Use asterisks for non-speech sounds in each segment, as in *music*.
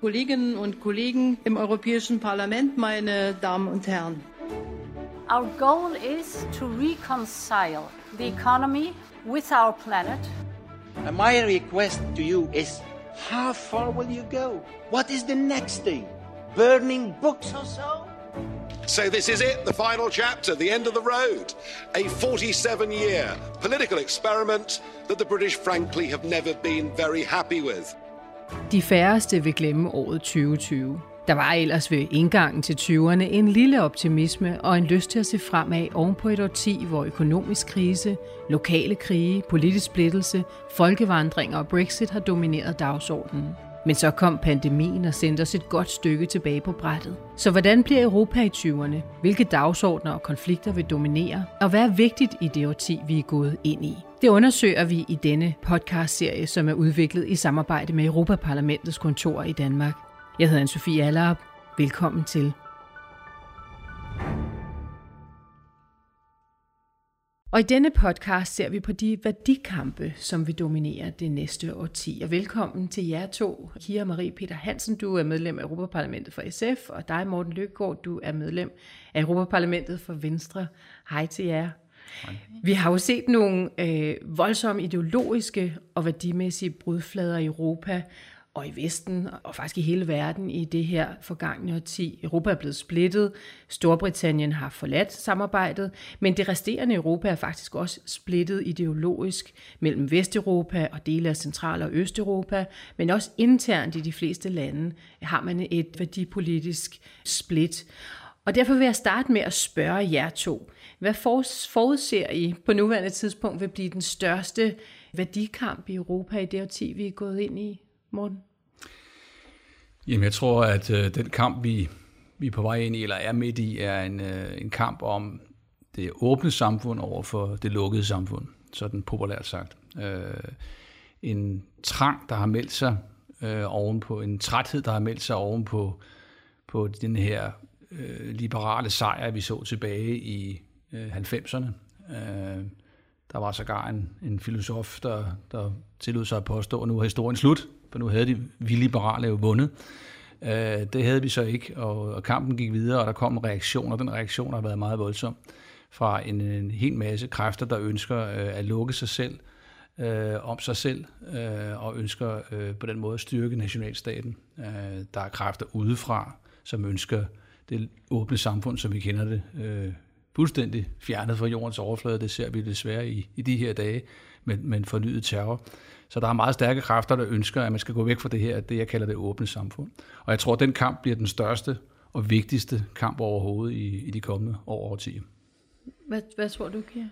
Kolleginnen und Kollegen im Europäischen Parlament, meine Damen und Herren. Our goal is to reconcile the economy with our planet. And my request to you is how far will you go? What is the next thing? Burning books or so? So this is it, the final chapter, the end of the road. A 47-year political experiment that the British frankly have never been very happy with. De færreste vil glemme året 2020. Der var ellers ved indgangen til 20'erne en lille optimisme og en lyst til at se fremad oven på et årti, hvor økonomisk krise, lokale krige, politisk splittelse, folkevandringer og Brexit har domineret dagsordenen. Men så kom pandemien og sendte os et godt stykke tilbage på brættet. Så hvordan bliver Europa i 20'erne? Hvilke dagsordner og konflikter vil dominere? Og hvad er vigtigt i det årti, vi er gået ind i? Det undersøger vi i denne podcastserie, som er udviklet i samarbejde med Europaparlamentets kontor i Danmark. Jeg hedder Anne-Sophie Allerup. Velkommen til. Og i denne podcast ser vi på de værdikampe, som vil dominere det næste årti. Og velkommen til jer to. Kira Marie Peter Hansen, du er medlem af Europaparlamentet for SF, og dig Morten Løkgaard, du er medlem af Europaparlamentet for Venstre. Hej til jer. Hej. Vi har jo set nogle øh, voldsomme ideologiske og værdimæssige brudflader i Europa, og i Vesten, og faktisk i hele verden i det her forgangne årti. Europa er blevet splittet, Storbritannien har forladt samarbejdet, men det resterende Europa er faktisk også splittet ideologisk mellem Vesteuropa og dele af Central- og Østeuropa, men også internt i de fleste lande har man et værdipolitisk split. Og derfor vil jeg starte med at spørge jer to. Hvad forudser I på nuværende tidspunkt vil blive den største værdikamp i Europa i det årti, vi er gået ind i, Morten? Jamen, jeg tror, at øh, den kamp, vi, vi er på vej ind i, eller er midt i, er en, øh, en kamp om det åbne samfund over for det lukkede samfund, sådan populært sagt. Øh, en trang, der har meldt sig øh, ovenpå, en træthed, der har meldt sig ovenpå på den her øh, liberale sejr, vi så tilbage i øh, 90'erne. Øh, der var sågar en, en filosof, der, der tillod sig at påstå, at nu er historien slut for nu havde de vi liberale jo vundet. Øh, det havde vi så ikke, og, og kampen gik videre, og der kom en reaktion, og den reaktion har været meget voldsom fra en, en hel masse kræfter, der ønsker øh, at lukke sig selv øh, om sig selv, øh, og ønsker øh, på den måde at styrke nationalstaten. Øh, der er kræfter udefra, som ønsker det åbne samfund, som vi kender det, øh, fuldstændig fjernet fra jordens overflade. Det ser vi desværre i, i de her dage med, med en fornyet terror. Så der er meget stærke kræfter, der ønsker, at man skal gå væk fra det her, det jeg kalder det åbne samfund. Og jeg tror, at den kamp bliver den største og vigtigste kamp overhovedet i, i de kommende år og årtier. Hvad, hvad tror du, Kira?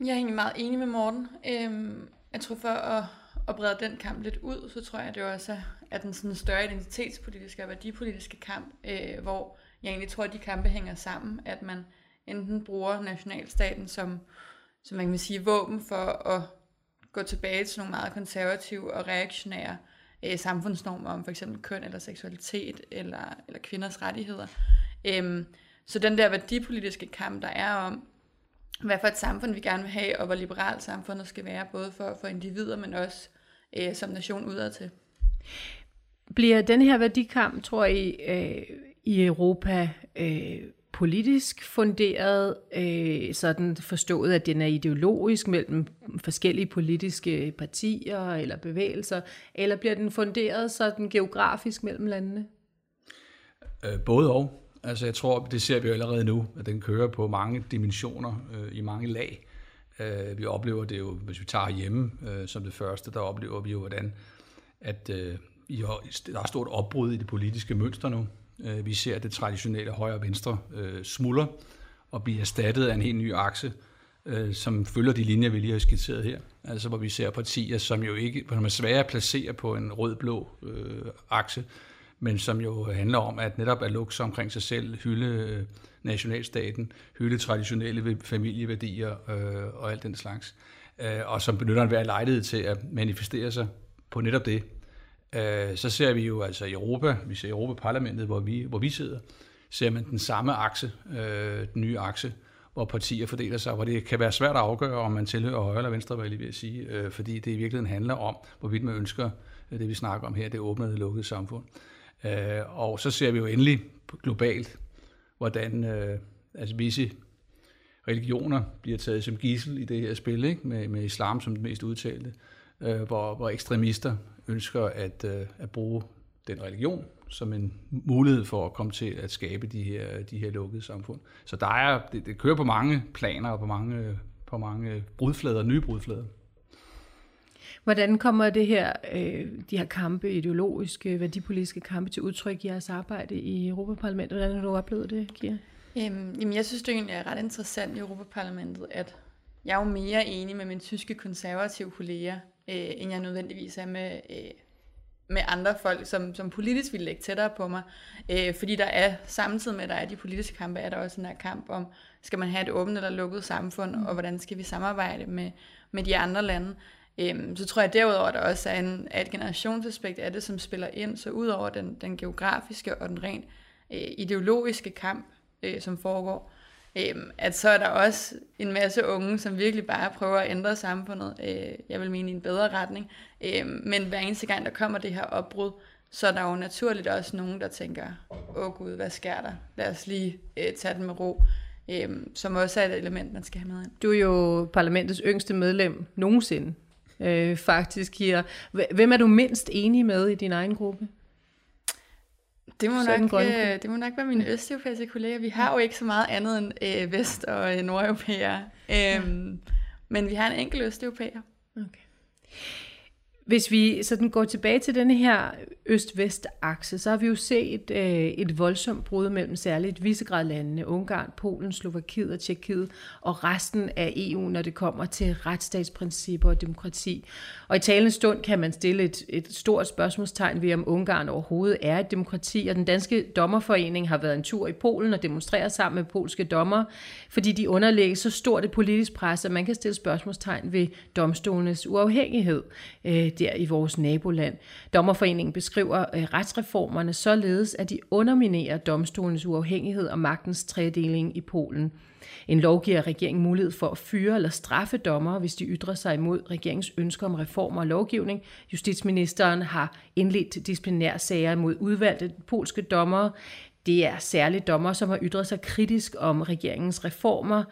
Jeg er egentlig meget enig med Morten. Øhm, jeg tror for at, at brede den kamp lidt ud, så tror jeg, at det også er den sådan større identitetspolitiske og værdipolitiske kamp, øh, hvor jeg egentlig tror, at de kampe hænger sammen, at man enten bruger nationalstaten som, som man kan sige, våben for at gå tilbage til nogle meget konservative og reaktionære øh, samfundsnormer om for eksempel køn eller seksualitet eller, eller kvinders rettigheder. Øhm, så den der værdipolitiske kamp, der er om, hvad for et samfund vi gerne vil have, og hvor liberalt samfundet skal være, både for, for individer, men også øh, som nation udad til. Bliver den her værdikamp, tror I, øh, i Europa øh, politisk funderet, øh, sådan forstået, at den er ideologisk mellem forskellige politiske partier eller bevægelser, eller bliver den funderet sådan geografisk mellem landene? Øh, både og. Altså jeg tror, det ser vi jo allerede nu, at den kører på mange dimensioner, øh, i mange lag. Øh, vi oplever det jo, hvis vi tager hjemme øh, som det første, der oplever vi jo, hvordan at, øh, der er stort opbrud i det politiske mønster nu. Øh, vi ser det traditionelle højre og venstre øh, smuldre og blive erstattet af en helt ny akse, øh, som følger de linjer, vi lige har skitseret her. Altså hvor vi ser partier, som jo ikke som er svære at placere på en rød-blå øh, akse, men som jo handler om at netop at lukke sig omkring sig selv, hylde øh, nationalstaten, hylde traditionelle familieværdier øh, og alt den slags. Øh, og som benytter enhver lejlighed til at manifestere sig på netop det, øh, så ser vi jo altså i Europa, vi ser Europaparlamentet, hvor vi, hvor vi sidder, ser man den samme akse, øh, den nye akse, hvor partier fordeler sig, hvor det kan være svært at afgøre, om man tilhører højre eller venstre, hvad jeg lige vil sige, øh, fordi det i virkeligheden handler om, hvorvidt man ønsker øh, det, vi snakker om her, det åbne og lukkede samfund. Øh, og så ser vi jo endelig globalt, hvordan øh, altså visse religioner bliver taget som gissel i det her spil, ikke? Med, med islam som det mest udtalte, øh, hvor, hvor ekstremister ønsker at, øh, at bruge den religion som en mulighed for at komme til at skabe de her, de her lukkede samfund. Så der er, det, det kører på mange planer og på mange, på mange brudflader, nye brudflader. Hvordan kommer det her, øh, de her kampe, ideologiske, værdipolitiske kampe til udtryk i jeres arbejde i Europaparlamentet? Hvordan har du oplevet det, Kira? Øhm, jamen, jeg synes det egentlig er ret interessant i Europaparlamentet, at jeg er jo mere enig med mine tyske konservative kolleger, øh, end jeg nødvendigvis er med, øh, med andre folk, som, som politisk vil lægge tættere på mig. Øh, fordi der er, samtidig med at der er de politiske kampe, er der også en her kamp om, skal man have et åbent eller lukket samfund, mm. og hvordan skal vi samarbejde med, med de andre lande. Øhm, så tror jeg derudover, at der også er, en, er et generationsaspekt af det, som spiller ind, så ud over den, den geografiske og den rent øh, ideologiske kamp, øh, som foregår, øh, at så er der også en masse unge, som virkelig bare prøver at ændre samfundet, øh, jeg vil mene i en bedre retning, øh, men hver eneste gang, der kommer det her opbrud, så er der jo naturligt også nogen, der tænker, åh gud, hvad sker der? Lad os lige øh, tage den med ro. Øhm, som også er et element, man skal have med ind. Du er jo parlamentets yngste medlem nogensinde øh, faktisk her. Hvem er du mindst enig med i din egen gruppe? Det må, nok, øh, det må nok være mine østeuropæiske kolleger. Vi har jo ikke så meget andet end øh, vest- og øh, nordeuropæere. Øhm, men vi har en enkelt østeuropæer. Okay. Hvis vi sådan går tilbage til denne her øst-vest-akse, så har vi jo set øh, et voldsomt brud mellem særligt Visegrad-landene, Ungarn, Polen, Slovakiet og Tjekkiet, og resten af EU, når det kommer til retsstatsprincipper og demokrati. Og i talende stund kan man stille et, et stort spørgsmålstegn ved, om Ungarn overhovedet er et demokrati, og den danske dommerforening har været en tur i Polen og demonstreret sammen med polske dommer, fordi de underlægger så stort et politisk pres, at man kan stille spørgsmålstegn ved domstolenes uafhængighed øh, der i vores naboland. Dommerforeningen beskriver øh, retsreformerne således, at de underminerer domstolens uafhængighed og magtens tredeling i Polen. En lov giver regeringen mulighed for at fyre eller straffe dommer, hvis de ytrer sig imod regeringens ønsker om reformer og lovgivning. Justitsministeren har indledt disciplinærsager mod udvalgte polske dommere. Det er særligt dommer, som har ytret sig kritisk om regeringens reformer,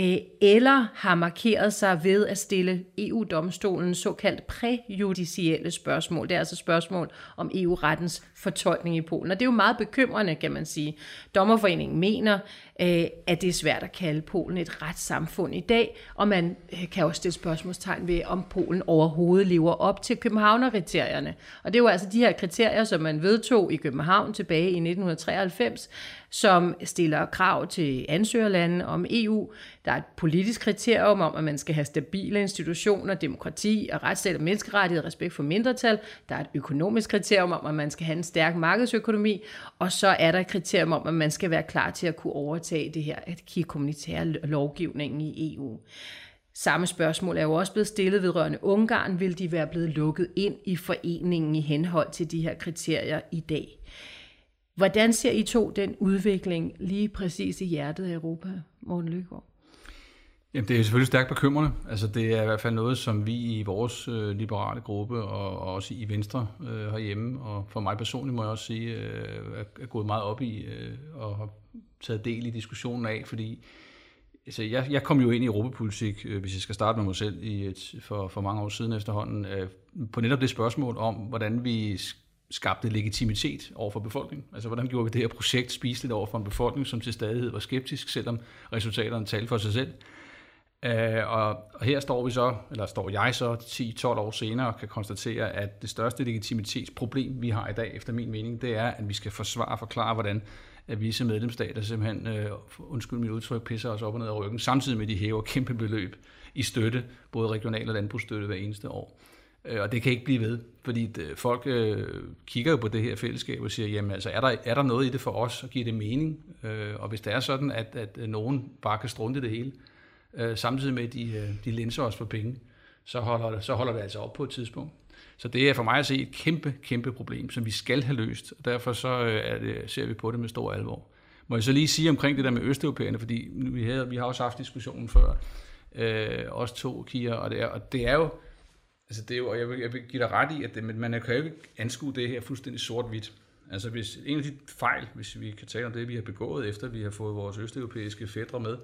Øh, eller har markeret sig ved at stille EU-domstolens såkaldt præjudicielle spørgsmål. Det er altså spørgsmål om EU-rettens fortolkning i Polen. Og det er jo meget bekymrende, kan man sige. Dommerforeningen mener, øh, at det er svært at kalde Polen et retssamfund i dag, og man øh, kan også stille spørgsmålstegn ved, om Polen overhovedet lever op til Københavner-kriterierne. Og det er jo altså de her kriterier, som man vedtog i København tilbage i 1993, som stiller krav til ansøgerlande om EU. Der er et politisk kriterium om, at man skal have stabile institutioner, demokrati og retsstat og menneskerettighed, respekt for mindretal. Der er et økonomisk kriterium om, at man skal have en stærk markedsøkonomi. Og så er der et kriterium om, at man skal være klar til at kunne overtage det her, at kigge kommunitære lovgivningen i EU. Samme spørgsmål er jo også blevet stillet vedrørende Ungarn. Vil de være blevet lukket ind i foreningen i henhold til de her kriterier i dag? Hvordan ser I to den udvikling lige præcis i hjertet af Europa, Morten Løgaard? Jamen, det er selvfølgelig stærkt bekymrende. Altså, det er i hvert fald noget, som vi i vores øh, liberale gruppe og, og også i Venstre øh, herhjemme, og for mig personligt må jeg også sige, øh, er, er gået meget op i øh, og har taget del i diskussionen af, fordi altså, jeg, jeg kom jo ind i europapolitik, øh, hvis jeg skal starte med mig selv, i et, for, for mange år siden efterhånden, øh, på netop det spørgsmål om, hvordan vi skabte legitimitet over for befolkningen. Altså, hvordan gjorde vi det her projekt spiseligt over for en befolkning, som til stadighed var skeptisk, selvom resultaterne talte for sig selv. Uh, og, og her står vi så, eller står jeg så 10-12 år senere og kan konstatere, at det største legitimitetsproblem, vi har i dag, efter min mening, det er, at vi skal forsvare og forklare, hvordan at visse medlemsstater simpelthen, øh, undskyld mit udtryk, pisser os op og ned af ryggen, samtidig med, at de hæver kæmpe beløb i støtte, både regional og landbrugsstøtte hver eneste år. Øh, og det kan ikke blive ved, fordi øh, folk øh, kigger jo på det her fællesskab og siger, jamen altså, er der, er der noget i det for os, og giver det mening? Øh, og hvis det er sådan, at, at øh, nogen bare kan strunte det hele, øh, samtidig med, at de, de linser os for penge, så holder, så holder det altså op på et tidspunkt. Så det er for mig at se et kæmpe, kæmpe problem, som vi skal have løst, og derfor så er det, ser vi på det med stor alvor. Må jeg så lige sige omkring det der med østeuropæerne, fordi vi, havde, vi har også haft diskussionen før, øh, os to, Kia, og det er, og det er jo, altså det er jo, og jeg vil, jeg vil give dig ret i, at det, man kan jo ikke anskue det her fuldstændig sort-hvidt. Altså hvis en af de fejl, hvis vi kan tale om det, vi har begået, efter vi har fået vores østeuropæiske fædre med,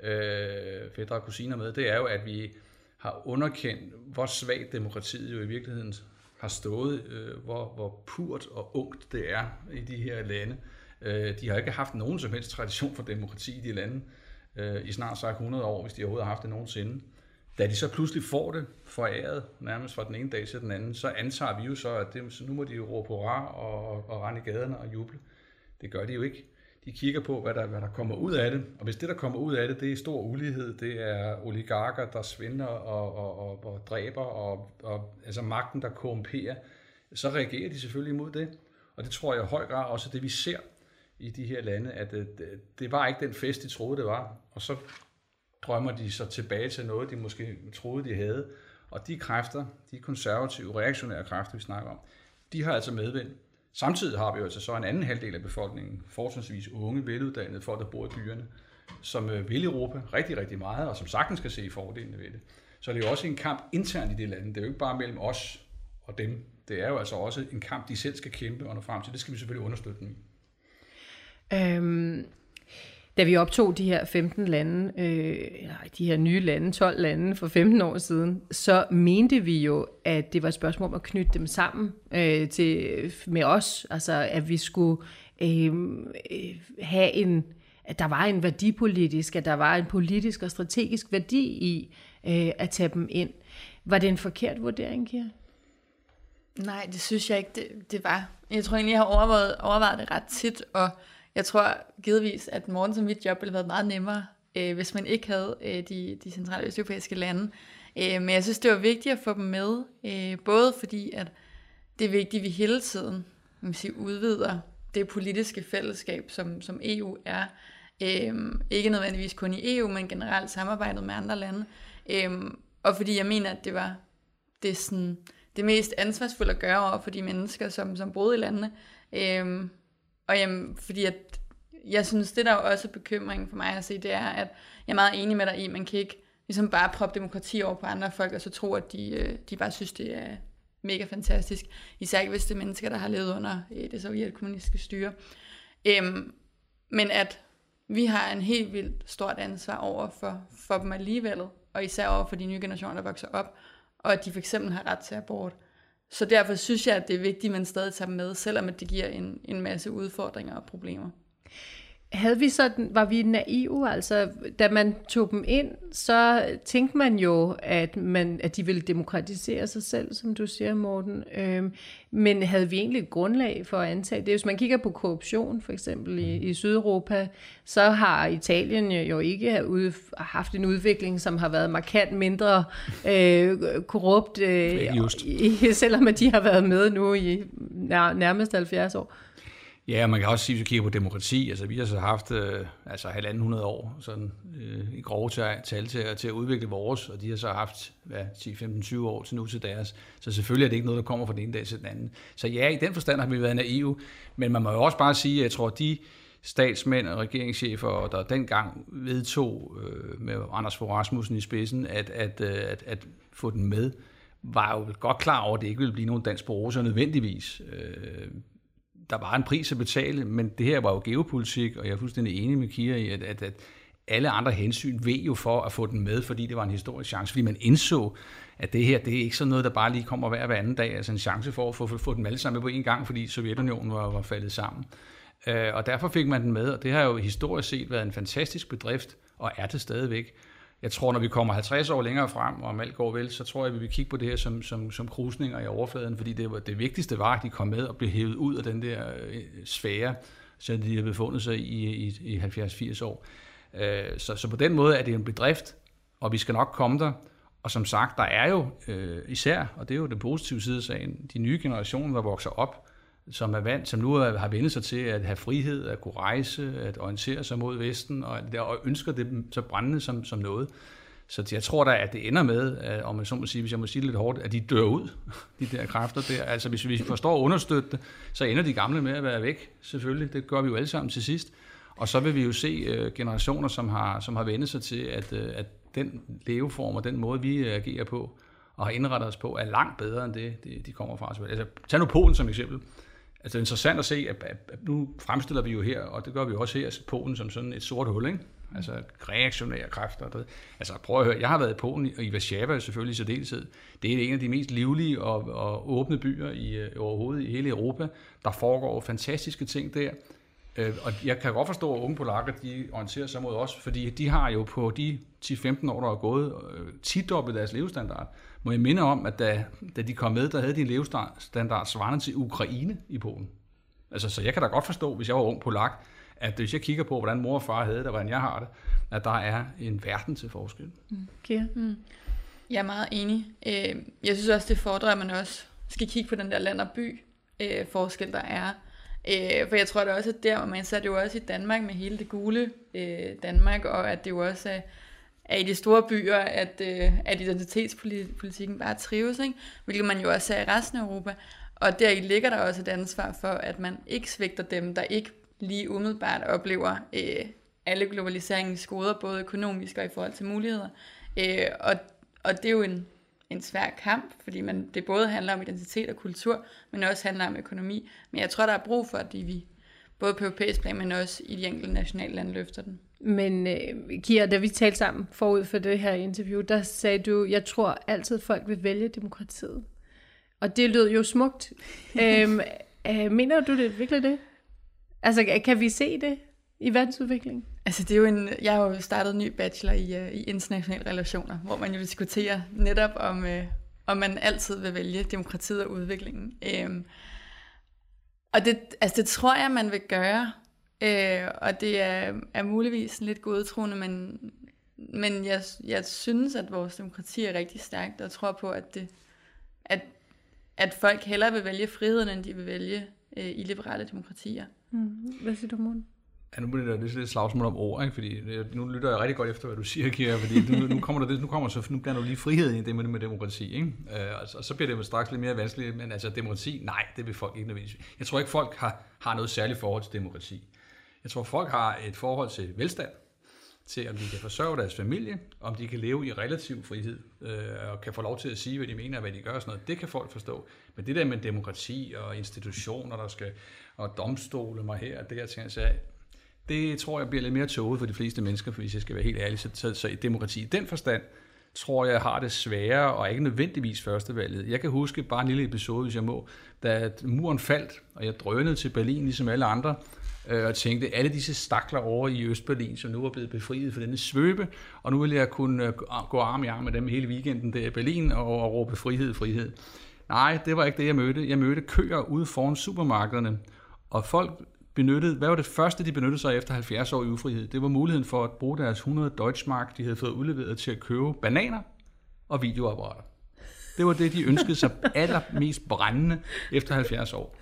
øh, fædre og kusiner med, det er jo, at vi har underkendt, hvor svagt demokratiet jo i virkeligheden har stået, øh, hvor, hvor purt og ungt det er i de her lande. Øh, de har ikke haft nogen som helst tradition for demokrati i de lande øh, i snart sagt 100 år, hvis de overhovedet har haft det nogensinde. Da de så pludselig får det foræret, nærmest fra den ene dag til den anden, så antager vi jo så, at det, så nu må de jo råbe hurra og, og rende i gaderne og juble. Det gør de jo ikke. De kigger på, hvad der, hvad der kommer ud af det, og hvis det, der kommer ud af det, det er stor ulighed, det er oligarker, der svinder og, og, og, og dræber, og, og altså magten, der korrumperer, så reagerer de selvfølgelig imod det. Og det tror jeg i høj grad også det, vi ser i de her lande, at det, det var ikke den fest, de troede, det var. Og så drømmer de så tilbage til noget, de måske troede, de havde. Og de kræfter, de konservative, reaktionære kræfter, vi snakker om, de har altså medvind. Samtidig har vi jo altså så en anden halvdel af befolkningen, forholdsvis unge, veluddannede folk, der bor i byerne, som øh, vil Europa rigtig, rigtig meget, og som sagtens kan se fordelene ved det. Så det er jo også en kamp internt i det land. Det er jo ikke bare mellem os og dem. Det er jo altså også en kamp, de selv skal kæmpe og nå frem til. Det skal vi selvfølgelig understøtte dem i. Øhm, da vi optog de her 15 lande, øh, de her nye lande, 12 lande for 15 år siden, så mente vi jo, at det var et spørgsmål om at knytte dem sammen øh, til, med os. Altså, at vi skulle øh, øh, have en, at der var en værdipolitisk, at der var en politisk og strategisk værdi i øh, at tage dem ind. Var det en forkert vurdering, Kira? Nej, det synes jeg ikke, det, det var. Jeg tror egentlig, jeg har overvejet, overvejet det ret tit, og jeg tror givetvis, at morgen som mit job ville have været meget nemmere, øh, hvis man ikke havde øh, de, de centrale østeuropæiske lande. Øh, men jeg synes, det var vigtigt at få dem med, øh, både fordi, at det er vigtigt, at vi hele tiden man sige, udvider det politiske fællesskab, som, som EU er. Øh, ikke nødvendigvis kun i EU, men generelt samarbejdet med andre lande. Øh, og fordi jeg mener, at det var det, sådan, det mest ansvarsfulde at gøre over for de mennesker, som, som boede i landene. Øh, og jamen, fordi at, jeg synes, det der er også er bekymring for mig at se, det er, at jeg er meget enig med dig i, at man kan ikke ligesom bare proppe demokrati over på andre folk, og så tro, at de, øh, de bare synes, det er mega fantastisk. Især ikke, hvis det er mennesker, der har levet under øh, det sovjetkommunistiske styre. Øhm, men at vi har en helt vildt stort ansvar over for, for dem alligevel, og især over for de nye generationer, der vokser op, og at de for eksempel har ret til abort. Så derfor synes jeg, at det er vigtigt, at man stadig tager med, selvom det giver en, en masse udfordringer og problemer. Havde vi sådan, var vi naive, altså da man tog dem ind, så tænkte man jo, at, man, at de ville demokratisere sig selv, som du siger, Morten. Øhm, men havde vi egentlig et grundlag for at antage det? Hvis man kigger på korruption, for eksempel i, i Sydeuropa, så har Italien jo ikke haft en udvikling, som har været markant mindre øh, korrupt, øh, i, selvom de har været med nu i nær, nærmest 70 år. Ja, man kan også sige, hvis vi kigger på demokrati, altså vi har så haft øh, altså halvanden hundrede år sådan, øh, i grove tal til, til at udvikle vores, og de har så haft hvad, 10, 15, 20 år til nu til deres. Så selvfølgelig er det ikke noget, der kommer fra den ene dag til den anden. Så ja, i den forstand har vi været naive, men man må jo også bare sige, at jeg tror, at de statsmænd og regeringschefer, der dengang vedtog øh, med Anders Fogh Rasmussen i spidsen, at, at, øh, at, at få den med, var jo godt klar over, at det ikke ville blive nogen dans på roser nødvendigvis. Øh, der var en pris at betale, men det her var jo geopolitik, og jeg er fuldstændig enig med Kira i, at, at, at alle andre hensyn ved jo for at få den med, fordi det var en historisk chance, fordi man indså, at det her, det er ikke sådan noget, der bare lige kommer hver, hver anden dag, altså en chance for at få, få dem alle sammen med på en gang, fordi Sovjetunionen var, var faldet sammen. Øh, og derfor fik man den med, og det har jo historisk set været en fantastisk bedrift, og er det stadigvæk jeg tror, når vi kommer 50 år længere frem, og om alt går vel, så tror jeg, at vi vil kigge på det her som, som, som krusninger i overfladen, fordi det, var, det vigtigste var, at de kom med og blev hævet ud af den der øh, sfære, som de har befundet sig i, i, i 70-80 år. Øh, så, så på den måde er det en bedrift, og vi skal nok komme der. Og som sagt, der er jo øh, især, og det er jo den positive side af sagen, de nye generationer, der vokser op, som er vant, som nu har vendt sig til at have frihed, at kunne rejse, at orientere sig mod Vesten, og, og ønsker det så brændende som, som noget. Så jeg tror da, at det ender med, at, om man så må sige, hvis jeg må sige det lidt hårdt, at de dør ud, *laughs* de der kræfter der. Altså hvis vi forstår at understøtte det, så ender de gamle med at være væk, selvfølgelig. Det gør vi jo alle sammen til sidst. Og så vil vi jo se øh, generationer, som har, som har vendt sig til, at, øh, at den leveform og den måde, vi øh, agerer på og har indrettet os på, er langt bedre end det, det de kommer fra. Altså, tag nu Polen som eksempel. Altså, det er interessant at se, at, at nu fremstiller vi jo her, og det gør vi også her, Polen som sådan et sort hul, ikke? Altså reaktionære kræfter. Det. Altså prøv at høre, jeg har været i Polen, og i Warszawa selvfølgelig i særdeleshed. Det er en af de mest livlige og, og åbne byer i, øh, overhovedet i hele Europa. Der foregår fantastiske ting der. Øh, og jeg kan godt forstå, at unge polakker, de orienterer sig mod os, fordi de har jo på de 10-15 år, der er gået, øh, tidoblet deres levestandard. Må jeg minde om, at da, da de kom med, der havde de en levestandard svarende til Ukraine i Polen. Altså, så jeg kan da godt forstå, hvis jeg var ung polak, at hvis jeg kigger på, hvordan mor og far havde det, og hvordan jeg har det, at der er en verden til forskel. Mm. Okay. Mm. Jeg er meget enig. Øh, jeg synes også, det fordrer, at man også skal kigge på den der land og by øh, forskel, der er. Øh, for jeg tror det også, at der, man det jo også i Danmark med hele det gule Danmark, og at det jo også er, er i de store byer, at, øh, at identitetspolitikken bare trives, ikke? hvilket man jo også ser i resten af Europa. Og der ligger der også et ansvar for, at man ikke svigter dem, der ikke lige umiddelbart oplever øh, alle globaliseringens goder, både økonomisk og i forhold til muligheder. Øh, og, og det er jo en, en svær kamp, fordi man, det både handler om identitet og kultur, men også handler om økonomi. Men jeg tror, der er brug for, at vi både på europæisk plan, men også i de enkelte nationale lande løfter den. Men uh, Kira, da vi talte sammen forud for det her interview, der sagde du, jeg tror altid folk vil vælge demokratiet. Og det lød jo smukt. *laughs* øhm, uh, mener du det virkelig det? Altså, kan vi se det i verdensudviklingen? Altså, det er jo en, jeg har jo startet en ny bachelor i, uh, i internationale relationer, hvor man jo diskuterer netop om, uh, om man altid vil vælge demokratiet og udviklingen. Um, og det, altså, det tror jeg, man vil gøre. Uh, og det er, er muligvis lidt godtroende, men, men jeg, jeg synes, at vores demokrati er rigtig stærkt, og tror på, at, det, at, at folk hellere vil vælge friheden, end de vil vælge uh, i liberale demokratier. Mm. Hvad siger du, Morten? Ja, nu bliver det lidt slagsmål om ord, ikke? fordi nu lytter jeg rigtig godt efter, hvad du siger, Kira, fordi nu, nu kommer der det, nu kommer så, nu bliver der lige frihed i det med, med demokrati, ikke? Øh, og, så, og så bliver det straks lidt mere vanskeligt, men altså demokrati, nej, det vil folk ikke nødvendigvis. Jeg tror ikke, folk har, har noget særligt forhold til demokrati. Jeg tror, folk har et forhold til velstand, til om de kan forsørge deres familie, om de kan leve i relativ frihed, øh, og kan få lov til at sige, hvad de mener og hvad de gør og sådan noget, det kan folk forstå. Men det der med demokrati og institutioner, der skal, og domstole mig her, det her ting, så det tror jeg bliver lidt mere tåget for de fleste mennesker, for hvis jeg skal være helt ærlig, så, så, så i demokrati i den forstand, tror jeg har det sværere, og ikke nødvendigvis førstevalget. Jeg kan huske bare en lille episode, hvis jeg må, da muren faldt, og jeg drønede til Berlin, ligesom alle andre, øh, og tænkte, alle disse stakler over i Østberlin, som nu er blevet befriet for denne svøbe, og nu vil jeg kunne øh, gå arm i arm med dem hele weekenden der i Berlin og, og råbe frihed, frihed. Nej, det var ikke det, jeg mødte. Jeg mødte køer ude foran supermarkederne, og folk benyttede, hvad var det første, de benyttede sig efter 70 år i ufrihed? Det var muligheden for at bruge deres 100 Deutschmark, de havde fået udleveret til at købe bananer og videoapparater. Det var det, de ønskede sig *laughs* allermest brændende efter 70 år.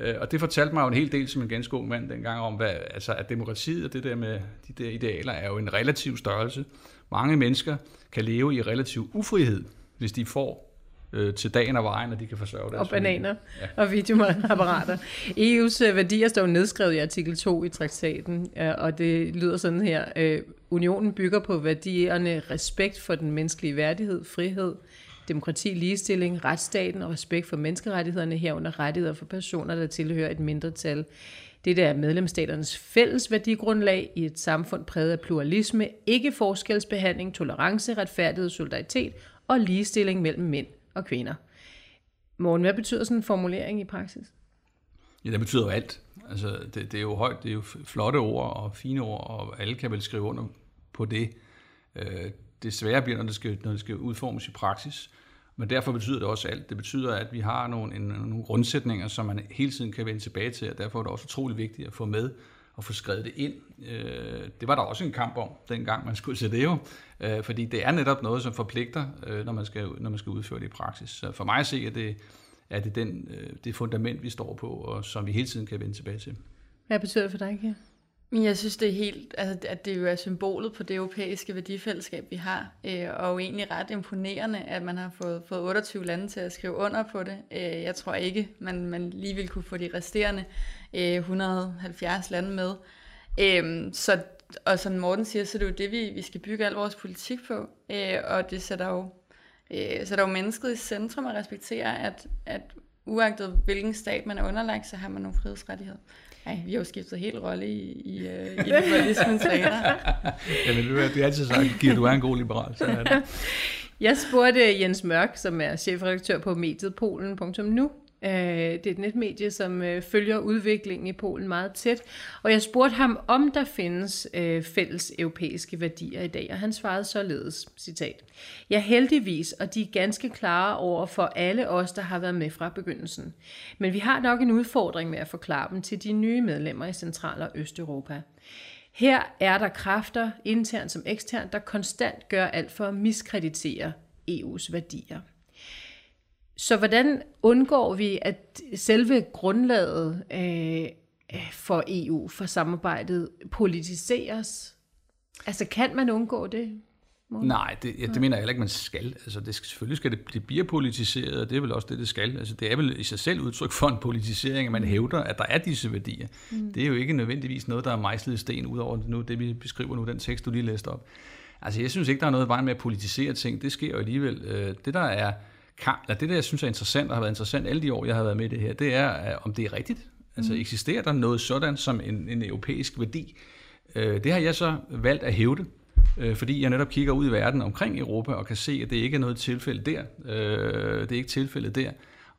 Øh, og det fortalte mig jo en hel del som en ganske ung mand dengang om, hvad, altså, at demokratiet og det der med de der idealer er jo en relativ størrelse. Mange mennesker kan leve i relativ ufrihed, hvis de får øh, til dagen og vejen, og de kan forsørge deres Og bananer ja. og videoapparater. EU's øh, værdier står nedskrevet i artikel 2 i traktaten, og det lyder sådan her. Unionen bygger på værdierne respekt for den menneskelige værdighed, frihed, demokrati, ligestilling, retsstaten og respekt for menneskerettighederne herunder rettigheder for personer, der tilhører et mindretal. Det er medlemsstaternes fælles værdigrundlag i et samfund præget af pluralisme, ikke forskelsbehandling, tolerance, retfærdighed, solidaritet og ligestilling mellem mænd og kvinder. Morgen, hvad betyder sådan en formulering i praksis? Ja, det betyder jo alt. Altså, det, det er jo højt, det er jo flotte ord og fine ord, og alle kan vel skrive under på det. Øh, det svære bliver, når det, skal, når det skal udformes i praksis. Men derfor betyder det også alt. Det betyder, at vi har nogle, en, nogle grundsætninger, som man hele tiden kan vende tilbage til, og derfor er det også utrolig vigtigt at få med og få skrevet det ind. Øh, det var der også en kamp om, dengang man skulle til det jo, øh, fordi det er netop noget, som forpligter, øh, når man skal, når man skal udføre det i praksis. Så for mig at se, at det, er det den, øh, det fundament, vi står på, og som vi hele tiden kan vende tilbage til. Hvad betyder det for dig, Kjær? Men jeg synes, det er helt, altså, at det jo er symbolet på det europæiske værdifællesskab, vi har, øh, og jo egentlig ret imponerende, at man har fået, fået 28 lande til at skrive under på det. Øh, jeg tror ikke, man, man lige vil kunne få de resterende øh, 170 lande med. Øh, så, og som Morten siger, så er det jo det, vi, vi skal bygge al vores politik på. Øh, og det sætter jo, øh, sætter jo mennesket i centrum at respektere, at, at uagtet hvilken stat man er underlagt, så har man nogle frihedsrettigheder. Ej, vi har jo skiftet helt rolle i, i, uh, i *laughs* liberalismens vaner. Jamen, det er altid sagt, at du er en god liberal. Så er det. Jeg spurgte Jens Mørk, som er chefredaktør på mediet Polen.nu, Øh, det er et netmedie, som øh, følger udviklingen i Polen meget tæt. Og jeg spurgte ham, om der findes øh, fælles europæiske værdier i dag, og han svarede således, citat, Ja, heldigvis, og de er ganske klare over for alle os, der har været med fra begyndelsen. Men vi har nok en udfordring med at forklare dem til de nye medlemmer i Central- og Østeuropa. Her er der kræfter, internt som eksternt, der konstant gør alt for at miskreditere EU's værdier. Så hvordan undgår vi, at selve grundlaget øh, for EU, for samarbejdet, politiseres? Altså kan man undgå det? Morgen? Nej, det, ja, det mener jeg heller ikke, man skal. Altså, det, selvfølgelig skal det, det bliver politiseret, og det er vel også det, det skal. Altså, det er vel i sig selv udtryk for en politisering, at man mm. hævder, at der er disse værdier. Mm. Det er jo ikke nødvendigvis noget, der er mejslet i sten, udover nu, det, vi beskriver nu, den tekst, du lige læste op. Altså, jeg synes ikke, der er noget vejen med at politisere ting. Det sker jo alligevel. Øh, det, der er kamp, eller det der, jeg synes er interessant, og har været interessant alle de år, jeg har været med i det her, det er, om det er rigtigt. Altså mm. eksisterer der noget sådan som en, en europæisk værdi? Øh, det har jeg så valgt at hævde, øh, fordi jeg netop kigger ud i verden omkring Europa og kan se, at det ikke er noget tilfælde der. Øh, det er ikke tilfældet der.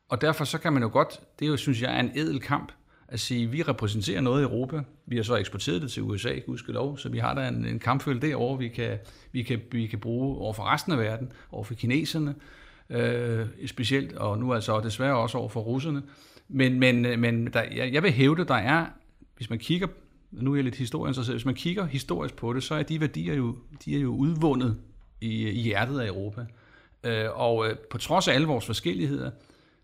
Og derfor så kan man jo godt, det jo, synes jeg, er en edel kamp, at sige, at vi repræsenterer noget i Europa. Vi har så eksporteret det til USA, lov, så vi har der en, en kampfølge derovre, vi kan, vi, kan, vi kan bruge over for resten af verden, over for kineserne, øh, specielt, og nu altså desværre også over for russerne. Men, men, øh, men der, jeg, jeg vil hævde, der er, hvis man kigger, nu er jeg lidt historieinteresseret, hvis man kigger historisk på det, så er de værdier jo, de er jo udvundet i, i hjertet af Europa. Øh, og øh, på trods af alle vores forskelligheder,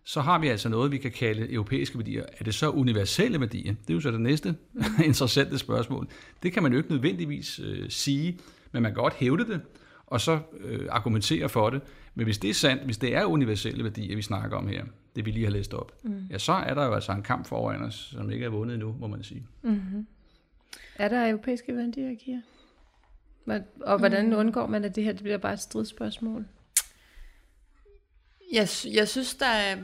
så har vi altså noget, vi kan kalde europæiske værdier. Er det så universelle værdier? Det er jo så det næste *laughs* interessante spørgsmål. Det kan man jo ikke nødvendigvis øh, sige, men man kan godt hævde det, og så øh, argumentere for det. Men hvis det er sandt, hvis det er universelle værdier, vi snakker om her, det vi lige har læst op, mm. ja, så er der jo altså en kamp foran os, som ikke er vundet endnu, må man sige. Mm-hmm. Er der europæiske værdier, Kira? Og hvordan mm. undgår man, at det her det bliver bare et stridsspørgsmål? Jeg, jeg synes, der er,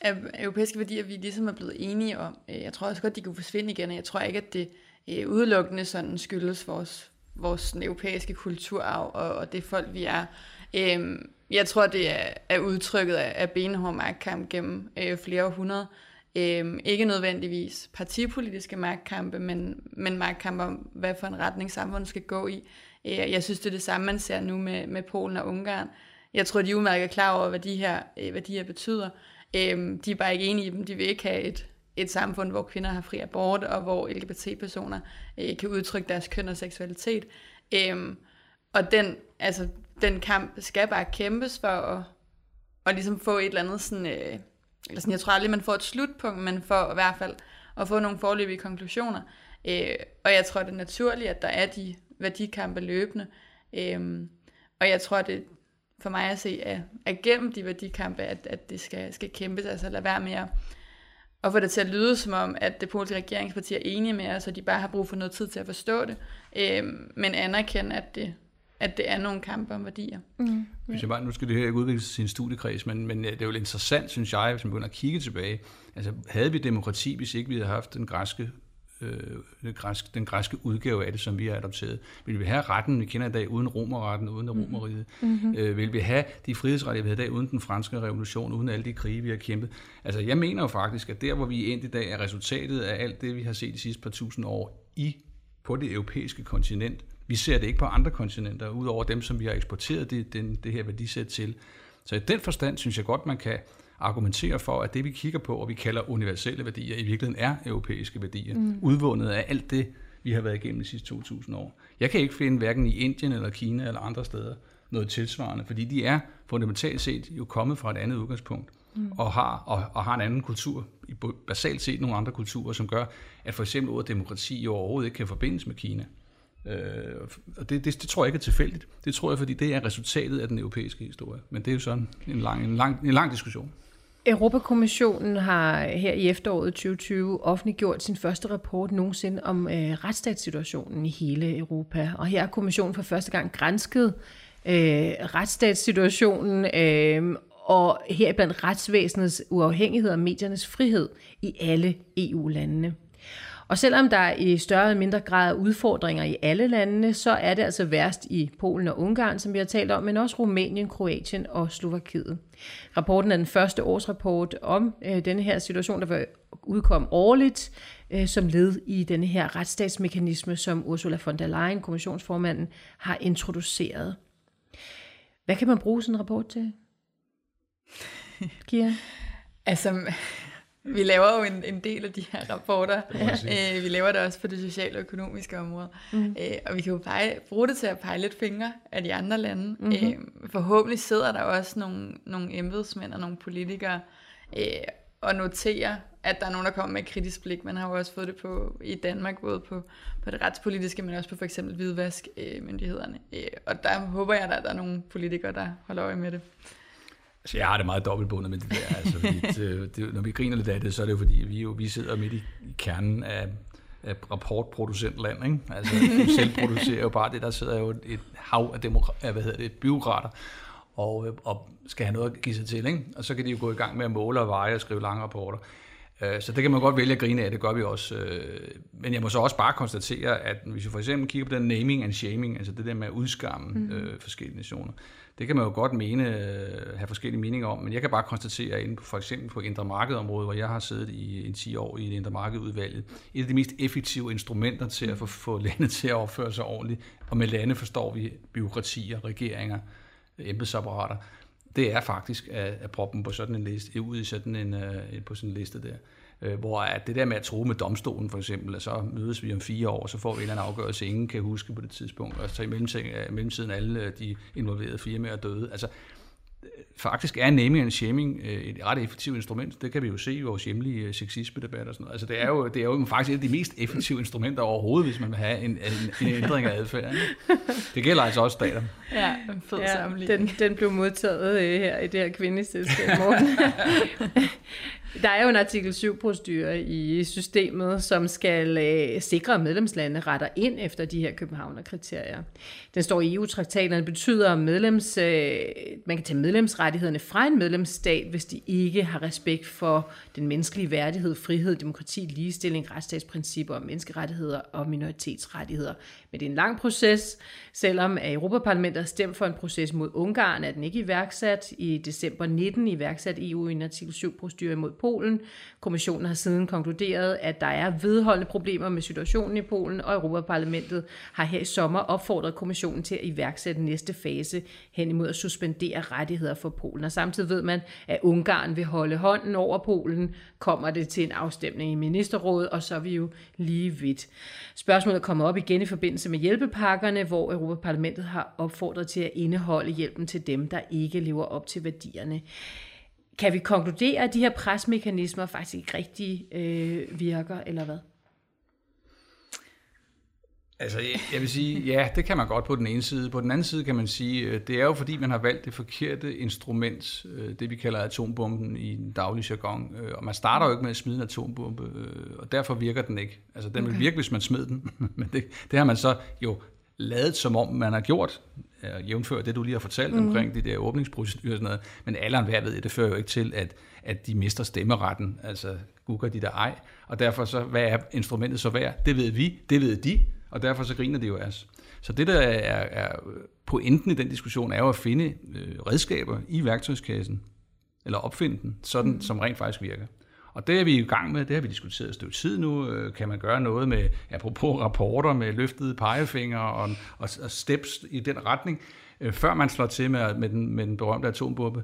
er europæiske værdier, vi ligesom er blevet enige om. Øh, jeg tror også godt, de kunne forsvinde igen, og jeg tror ikke, at det øh, udelukkende sådan skyldes vores, vores europæiske kulturarv og, og det folk, vi er. Øhm, jeg tror, det er, er udtrykket af, af benhård magtkamp gennem øh, flere århundreder. Øhm, ikke nødvendigvis partipolitiske magtkampe, men, men magtkampe om, hvad for en retning samfundet skal gå i. Øh, jeg synes, det er det samme, man ser nu med, med Polen og Ungarn. Jeg tror, de er udmærket klar over, hvad de her, øh, hvad de her betyder. Øhm, de er bare ikke enige i dem. De vil ikke have et, et samfund, hvor kvinder har fri abort, og hvor LGBT-personer øh, kan udtrykke deres køn og seksualitet. Øhm, og den, altså, den kamp skal bare kæmpes for at, at ligesom få et eller andet sådan, øh, eller sådan, jeg tror aldrig, man får et slutpunkt, men for i hvert fald at få nogle forløbige konklusioner. Øh, og jeg tror, det er naturligt, at der er de værdikampe løbende. Øh, og jeg tror, det for mig at se, at, at gennem de værdikampe, at, at det skal, skal kæmpes, altså lade være med at, at få det til at lyde som om, at det polske regeringsparti er enige med os, og de bare har brug for noget tid til at forstå det, øh, men anerkende, at det, at det er nogle kampe om værdier. Mm. Hvis jeg bare, nu skal det her ikke udvikle sig til en studiekreds, men, men det er jo interessant, synes jeg, hvis man begynder at kigge tilbage. Altså, havde vi demokrati, hvis ikke vi havde haft den græske øh, den, græske, den græske udgave af det, som vi har adopteret. Vil vi have retten, vi kender i dag, uden romerretten, uden mm-hmm. romeriet? Mm-hmm. Øh, vil vi have de frihedsrettigheder, vi har i dag, uden den franske revolution, uden alle de krige, vi har kæmpet? Altså, jeg mener jo faktisk, at der, hvor vi er endt i dag, er resultatet af alt det, vi har set de sidste par tusind år i på det europæiske kontinent, vi ser det ikke på andre kontinenter, udover dem, som vi har eksporteret det, den, det her værdisæt til. Så i den forstand synes jeg godt, man kan argumentere for, at det vi kigger på, og vi kalder universelle værdier, i virkeligheden er europæiske værdier, mm. udvundet af alt det, vi har været igennem de sidste 2000 år. Jeg kan ikke finde hverken i Indien eller Kina eller andre steder noget tilsvarende, fordi de er fundamentalt set jo kommet fra et andet udgangspunkt mm. og, har, og, og har en anden kultur, basalt set nogle andre kulturer, som gør, at for eksempel ordet demokrati jo overhovedet ikke kan forbindes med Kina. Øh, og det, det, det tror jeg ikke er tilfældigt. Det tror jeg, fordi det er resultatet af den europæiske historie. Men det er jo sådan en lang, en lang, en lang diskussion. Europakommissionen har her i efteråret 2020 offentliggjort sin første rapport nogensinde om øh, retsstatssituationen i hele Europa. Og her har kommissionen for første gang grænsket øh, retsstatssituationen øh, og heriblandt retsvæsenets uafhængighed og mediernes frihed i alle EU-landene. Og selvom der i større eller mindre grad er udfordringer i alle landene, så er det altså værst i Polen og Ungarn, som vi har talt om, men også Rumænien, Kroatien og Slovakiet. Rapporten er den første årsrapport om øh, denne her situation, der vil udkomme årligt øh, som led i denne her retsstatsmekanisme, som Ursula von der Leyen, kommissionsformanden, har introduceret. Hvad kan man bruge sådan en rapport til? *laughs* Kia? Altså, vi laver jo en, en del af de her rapporter. Øh, vi laver det også på det sociale og økonomiske område. Mm. Øh, og vi kan jo pege, bruge det til at pege lidt fingre af de andre lande. Mm-hmm. Øh, forhåbentlig sidder der også nogle, nogle embedsmænd og nogle politikere øh, og noterer, at der er nogen, der kommer med et kritisk blik. Man har jo også fået det på i Danmark, både på, på det retspolitiske, men også på for eksempel hvidvaskmyndighederne. Øh, og der håber jeg, at der er nogle politikere, der holder øje med det. Altså, jeg har det meget dobbeltbundet med det der. Altså, fordi *laughs* det, det, når vi griner lidt af det, så er det jo fordi, vi, jo, vi sidder midt i, kernen af, af rapportproducentland. Ikke? Altså, *laughs* vi selv producerer jo bare det. Der sidder jo et hav af demokra- hvad hedder det, byråkrater, og, og skal have noget at give sig til. Ikke? Og så kan de jo gå i gang med at måle og veje og skrive lange rapporter. Øh, så det kan man godt vælge at grine af, det gør vi også. Øh, men jeg må så også bare konstatere, at hvis vi for eksempel kigger på den naming and shaming, altså det der med at udskamme mm. øh, forskellige nationer, det kan man jo godt mene, have forskellige meninger om, men jeg kan bare konstatere, at for eksempel på indre markedområdet, hvor jeg har siddet i en 10 år i det indre markedudvalget, et af de mest effektive instrumenter til at få, få landet til at opføre sig ordentligt, og med lande forstår vi byråkratier, regeringer, embedsapparater, det er faktisk at, at proppe dem på sådan en liste, ud i sådan en, uh, på sådan en liste der. Uh, hvor at det der med at tro med domstolen for eksempel, at så mødes vi om fire år, så får vi en eller anden afgørelse, ingen kan huske på det tidspunkt, og så i mellemtiden øh, alle de involverede firmaer er døde. Altså, faktisk er naming and shaming øh, et ret effektivt instrument. Det kan vi jo se i vores hjemlige øh, sexisme-debat og sådan noget. Altså det er, jo, det er jo faktisk et af de mest effektive instrumenter overhovedet, hvis man vil have en, en, en ændring af adfærd. Det gælder altså også stater. Ja, en fed ja, den, den blev modtaget øh, her i det her kvindeselskab, Morten. *laughs* Der er jo en artikel 7-procedure i systemet, som skal øh, sikre, at medlemslandene retter ind efter de her Københavner-kriterier. Den står i EU-traktaterne, betyder, at medlems, øh, man kan tage medlemsrettighederne fra en medlemsstat, hvis de ikke har respekt for den menneskelige værdighed, frihed, demokrati, ligestilling, retsstatsprincipper, menneskerettigheder og minoritetsrettigheder. Men det er en lang proces. Selvom Europaparlamentet har stemt for en proces mod Ungarn, er den ikke iværksat. I december 19 iværksat EU en artikel 7-procedure imod Polen. Kommissionen har siden konkluderet, at der er vedholdende problemer med situationen i Polen, og Europaparlamentet har her i sommer opfordret kommissionen til at iværksætte næste fase hen imod at suspendere rettigheder for Polen. Og samtidig ved man, at Ungarn vil holde hånden over Polen. Kommer det til en afstemning i ministerrådet, og så er vi jo lige vidt. Spørgsmålet kommer op igen i forbindelse med hjælpepakkerne, hvor Europaparlamentet har opfordret til at indeholde hjælpen til dem, der ikke lever op til værdierne. Kan vi konkludere, at de her presmekanismer faktisk ikke rigtig øh, virker, eller hvad? Altså, jeg vil sige, ja, det kan man godt på den ene side. På den anden side kan man sige, øh, det er jo fordi, man har valgt det forkerte instrument, øh, det vi kalder atombomben i den daglige jargon. Øh, og man starter jo ikke med at smide en atombombe, og derfor virker den ikke. Altså, den okay. vil virke, hvis man smed den, *laughs* men det, det har man så jo lavet som om man har gjort, jævnfør det, du lige har fortalt mm. omkring de der åbningsprocedurer og sådan noget. Men alle andre ved, det fører jo ikke til, at, at de mister stemmeretten, altså google de der ej. Og derfor så, hvad er instrumentet så værd? Det ved vi, det ved de, og derfor så griner de jo af os. Så det, der er, er pointen i den diskussion, er jo at finde øh, redskaber i værktøjskassen, eller opfinde den, sådan mm. som rent faktisk virker. Og det er vi i gang med, det har vi diskuteret et stykke tid nu. Øh, kan man gøre noget med, apropos rapporter, med løftede pegefinger og, og, og steps i den retning, øh, før man slår til med, med, den, med den berømte atombombe?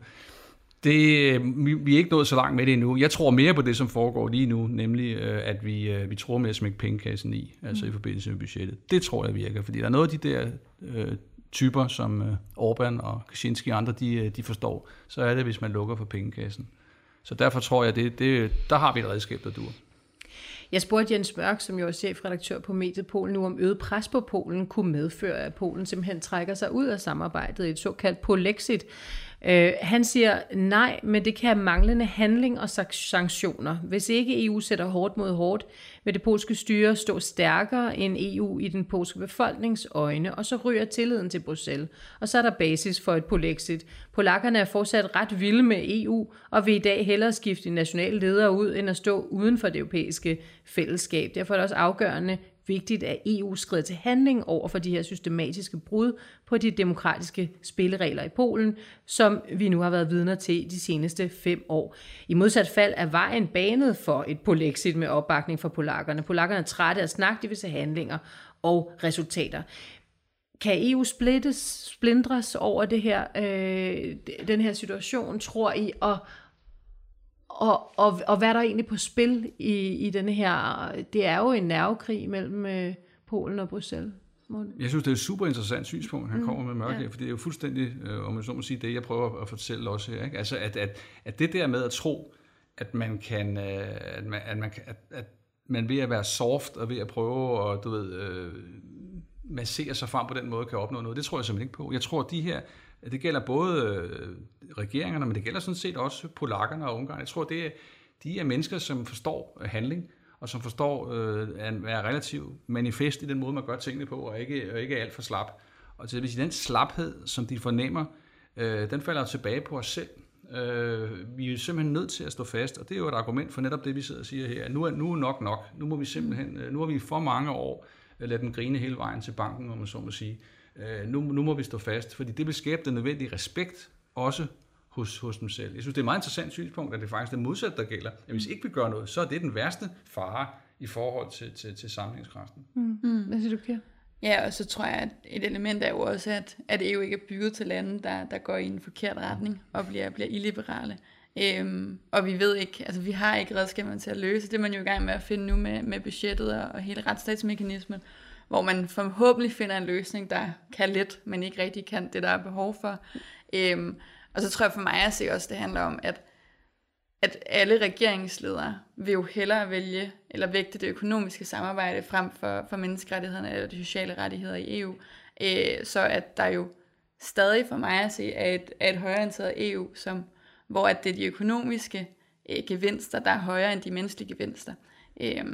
Det, vi er ikke nået så langt med det endnu. Jeg tror mere på det, som foregår lige nu, nemlig øh, at vi, vi tror med at smække pengekassen i, altså i forbindelse med budgettet. Det tror jeg virker, fordi der er noget af de der øh, typer, som øh, Orbán og Kaczynski og andre, de, de forstår, så er det, hvis man lukker for pengekassen. Så derfor tror jeg, det, det, der har vi et redskab, der dur. Jeg spurgte Jens Mørk, som jo er chefredaktør på mediet Polen nu, om øget pres på Polen kunne medføre, at Polen simpelthen trækker sig ud af samarbejdet i et såkaldt polexit, Øh, han siger nej, men det kan have manglende handling og sanktioner. Hvis ikke EU sætter hårdt mod hårdt, vil det polske styre stå stærkere end EU i den polske befolknings øjne, og så ryger tilliden til Bruxelles. Og så er der basis for et polexit. Polakkerne er fortsat ret vilde med EU, og vil i dag hellere skifte nationale ledere ud, end at stå uden for det europæiske fællesskab. Derfor er det også afgørende, vigtigt, at EU skrider til handling over for de her systematiske brud på de demokratiske spilleregler i Polen, som vi nu har været vidner til de seneste fem år. I modsat fald er vejen banet for et polexit med opbakning fra polakkerne. Polakkerne er trætte af snak, de vil se handlinger og resultater. Kan EU splittes, splindres over det her, øh, den her situation, tror I, og, og, og, og hvad er der egentlig på spil i, i denne her, det er jo en nervekrig mellem øh, Polen og Bruxelles. Jeg synes, det er et super interessant synspunkt, han mm, kommer med mørke ja. for det er jo fuldstændig, øh, om man så må sige, det jeg prøver at fortælle også her. Ikke? Altså, at, at, at det der med at tro, at man kan, øh, at man, at man, at, at man ved at være soft og ved at prøve at, du ved, øh, massere sig frem på den måde, kan opnå noget, det tror jeg simpelthen ikke på. Jeg tror, at de her det gælder både øh, regeringerne, men det gælder sådan set også polakkerne og Ungarn. Jeg tror, det er, de er mennesker, som forstår øh, handling, og som forstår øh, at være relativt manifest i den måde, man gør tingene på, og ikke, og ikke er alt for slap. Og til den slaphed, som de fornemmer, øh, den falder tilbage på os selv. Øh, vi er simpelthen nødt til at stå fast, og det er jo et argument for netop det, vi sidder og siger her. Nu er nu er nok nok. Nu må vi simpelthen, øh, nu har vi for mange år øh, ladet den grine hele vejen til banken, om man så må sige. Øh, nu, nu må vi stå fast, fordi det vil skabe den nødvendige respekt, også hos, hos dem selv. Jeg synes, det er et meget interessant synspunkt, at det faktisk er modsat, der gælder. At hvis ikke vi gør noget, så er det den værste fare i forhold til, til, til samlingskraften. Mm. Mm. Hvad siger du, Pia? Ja, og så tror jeg, at et element er jo også, at, at EU ikke er bygget til lande, der, der går i en forkert retning og bliver, bliver illiberale. Øhm, og vi ved ikke, altså vi har ikke redskaberne til at løse. Det er man jo i gang med at finde nu med, med budgettet og, og hele retsstatsmekanismen hvor man forhåbentlig finder en løsning, der kan lidt, men ikke rigtig kan det, der er behov for. Øhm, og så tror jeg for mig at se også, det handler om, at, at alle regeringsledere vil jo hellere vælge, eller vægte det økonomiske samarbejde frem for, for menneskerettighederne eller de sociale rettigheder i EU. Øh, så at der jo stadig for mig at se er et, er et højreorienteret EU, som, hvor at det er de økonomiske øh, gevinster, der er højere end de menneskelige gevinster. Øh,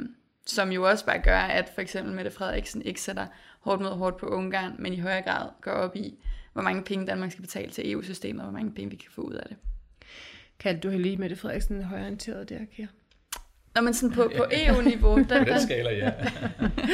som jo også bare gør, at for eksempel Mette Frederiksen ikke sætter hårdt mod hårdt på Ungarn, men i højere grad går op i, hvor mange penge Danmark skal betale til EU-systemet, og hvor mange penge vi kan få ud af det. Kaldte du lige Mette Frederiksen højorienteret der, Kjær? Når man sådan på, på EU-niveau... Der, på den skala, ja.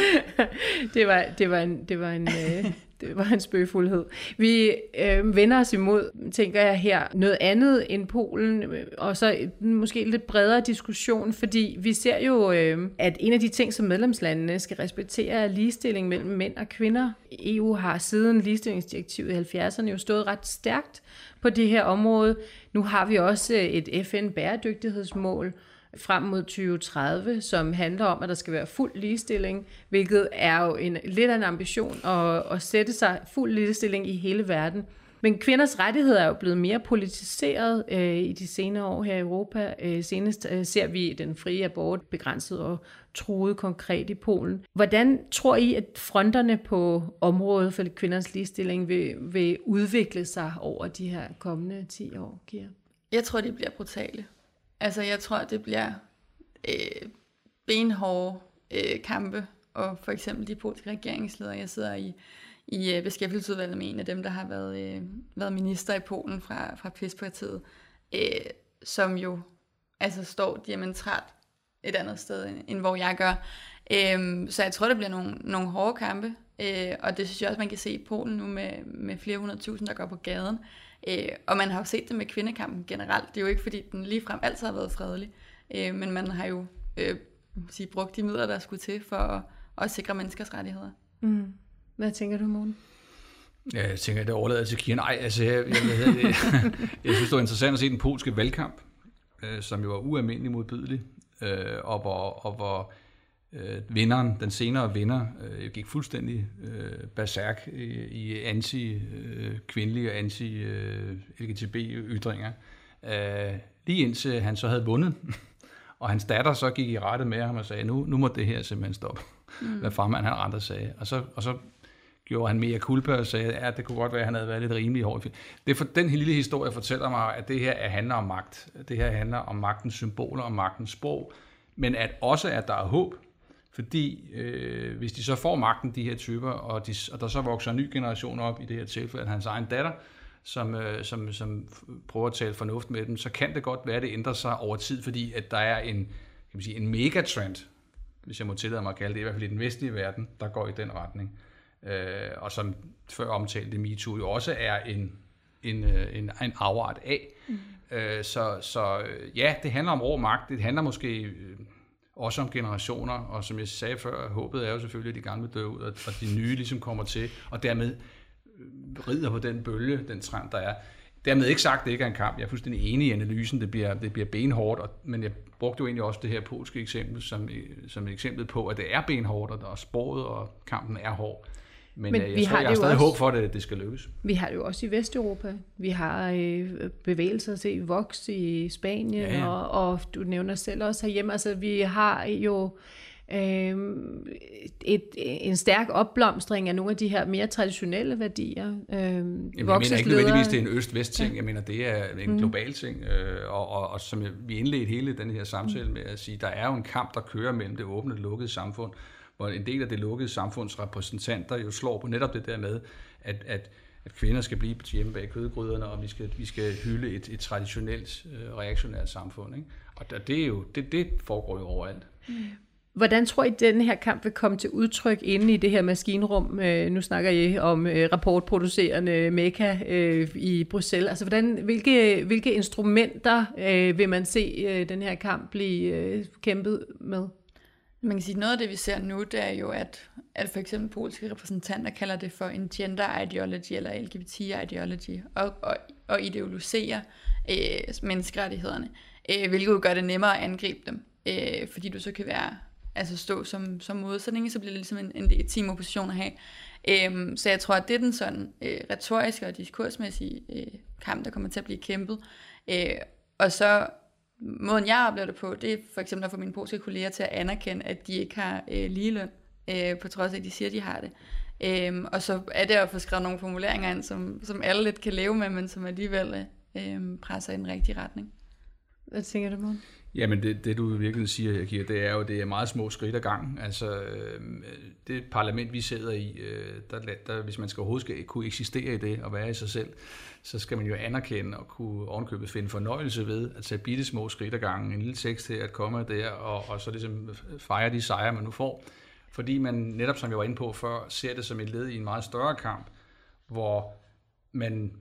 *laughs* det, var, det var en, det var en, øh, det var en spøgefuldhed. Vi øh, vender os imod, tænker jeg her, noget andet end Polen, og så måske lidt bredere diskussion, fordi vi ser jo, øh, at en af de ting, som medlemslandene skal respektere, er ligestilling mellem mænd og kvinder. EU har siden ligestillingsdirektivet i 70'erne jo stået ret stærkt på det her område. Nu har vi også et FN-bæredygtighedsmål, frem mod 2030, som handler om, at der skal være fuld ligestilling, hvilket er jo en, lidt af en ambition at, at sætte sig fuld ligestilling i hele verden. Men kvinders rettigheder er jo blevet mere politiseret øh, i de senere år her i Europa. Øh, senest øh, ser vi den frie abort begrænset og truet konkret i Polen. Hvordan tror I, at fronterne på området for kvinders ligestilling vil, vil udvikle sig over de her kommende 10 år, Kira? Jeg tror, de bliver brutale. Altså, jeg tror, det bliver øh, benhårde øh, kampe, og for eksempel de polske regeringsledere, jeg sidder i, i øh, beskæftigelsesudvalget med en af dem, der har været, øh, været minister i Polen fra, fra PIS-partiet, øh, som jo altså står diametralt et andet sted, end, end hvor jeg gør. Øh, så jeg tror, det bliver nogle, nogle hårde kampe, øh, og det synes jeg også, man kan se i Polen nu med, med flere hundrede tusind, der går på gaden. Øh, og man har jo set det med kvindekampen generelt. Det er jo ikke, fordi den ligefrem altid har været fredelig, øh, men man har jo øh, sige, brugt de midler, der skulle til for at, at sikre menneskers rettigheder. Mm. Hvad tænker du, Morten? Ja, jeg tænker, det overlader til Kira. Nej, altså, jeg, jeg, jeg, jeg, jeg synes, det var interessant at se den polske valgkamp, øh, som jo var ualmindelig modbydelig, øh, og hvor, og hvor øh, vinderen, den senere vinder, øh, gik fuldstændig øh, berserk i, i anti-kvindelige øh, og anti-LGTB-ytringer. Øh, lige indtil han så havde vundet, *laughs* og hans datter så gik i rette med ham og sagde, nu, nu må det her simpelthen stoppe, mm. hvad farmand han andre sagde. Og så, og så gjorde han mere kulpa og sagde, at det kunne godt være, at han havde været lidt rimelig hård. Det for, den lille historie fortæller mig, at det her handler om magt. Det her handler om magtens symboler og magtens sprog, men at også, at der er håb. Fordi øh, hvis de så får magten, de her typer, og, de, og der så vokser en ny generation op, i det her tilfælde hans egen datter, som, øh, som, som prøver at tale fornuft med dem, så kan det godt være, at det ændrer sig over tid, fordi at der er en, kan man sige, en megatrend, hvis jeg må tillade mig at kalde det, i hvert fald i den vestlige verden, der går i den retning. Øh, og som før omtalte MeToo jo også er en, en, øh, en, en afart af. Mm. Øh, så, så øh, ja, det handler om rå magt, det handler måske øh, også om generationer, og som jeg sagde før, håbet er jo selvfølgelig, at de gamle dør ud, og de nye ligesom kommer til, og dermed øh, rider på den bølge, den trend, der er. Dermed ikke sagt, at det ikke er en kamp. Jeg er fuldstændig enig i analysen. Det bliver, det bliver benhårdt, og, men jeg brugte jo egentlig også det her polske eksempel som, øh, som et eksempel på, at det er benhårdt, og der er sporet, og kampen er hård. Men, Men øh, jeg, vi tror, har jeg har stadig også, håb for, at det skal lykkes. Vi har det jo også i Vesteuropa. Vi har øh, bevægelser til voks i Spanien, ja, ja. Og, og du nævner selv også herhjemme. Altså, vi har jo øh, et, en stærk opblomstring af nogle af de her mere traditionelle værdier. Øh, Jamen, jeg mener ikke nødvendigvis, det er en øst-vest-ting. Ja. Jeg mener, det er en mm. global ting. Øh, og, og, og som jeg, vi indledte hele den her samtale mm. med at sige, der er jo en kamp, der kører mellem det åbne og lukkede samfund, hvor en del af det lukkede samfunds repræsentanter jo slår på netop det der med, at, at at kvinder skal blive hjemme bag kødgryderne, og vi skal, vi skal hylde et, et traditionelt øh, reaktionært samfund. Ikke? Og det, er jo, det, det foregår jo overalt. Mm. Hvordan tror I, at den her kamp vil komme til udtryk inde i det her maskinrum? Øh, nu snakker I om øh, rapportproducerende Meka øh, i Bruxelles. Altså, hvordan, hvilke, hvilke instrumenter øh, vil man se øh, den her kamp blive øh, kæmpet med? Man kan sige, noget af det, vi ser nu, det er jo, at, at for eksempel polske repræsentanter kalder det for en gender ideology eller LGBT ideology, og, og, og ideologiserer øh, menneskerettighederne, øh, hvilket jo gør det nemmere at angribe dem, øh, fordi du så kan være altså stå som, som modsætning, så bliver det ligesom en, en legitim opposition at have. Øhm, så jeg tror, at det er den sådan øh, retoriske og diskursmæssige øh, kamp, der kommer til at blive kæmpet. Øh, og så måden, jeg oplever det på, det er for eksempel at få mine polske kolleger til at anerkende, at de ikke har øh, ligeløn, øh, på trods af, at de siger, at de har det. Øhm, og så er det at få skrevet nogle formuleringer ind, som, som alle lidt kan leve med, men som alligevel øh, øh presser i den rigtige retning. Hvad tænker du, Morten? Jamen det, det du virkelig siger, her, Kira, det er jo, det er meget små skridt ad gang. Altså øh, det parlament, vi sidder i, øh, der, der, hvis man skal overhovedet skal kunne eksistere i det og være i sig selv, så skal man jo anerkende og kunne ovenkøbet finde fornøjelse ved at tage bitte små skridt ad gangen, en lille tekst her, at komme der, og, og så ligesom fejre de sejre, man nu får. Fordi man netop, som jeg var inde på før, ser det som et led i en meget større kamp, hvor man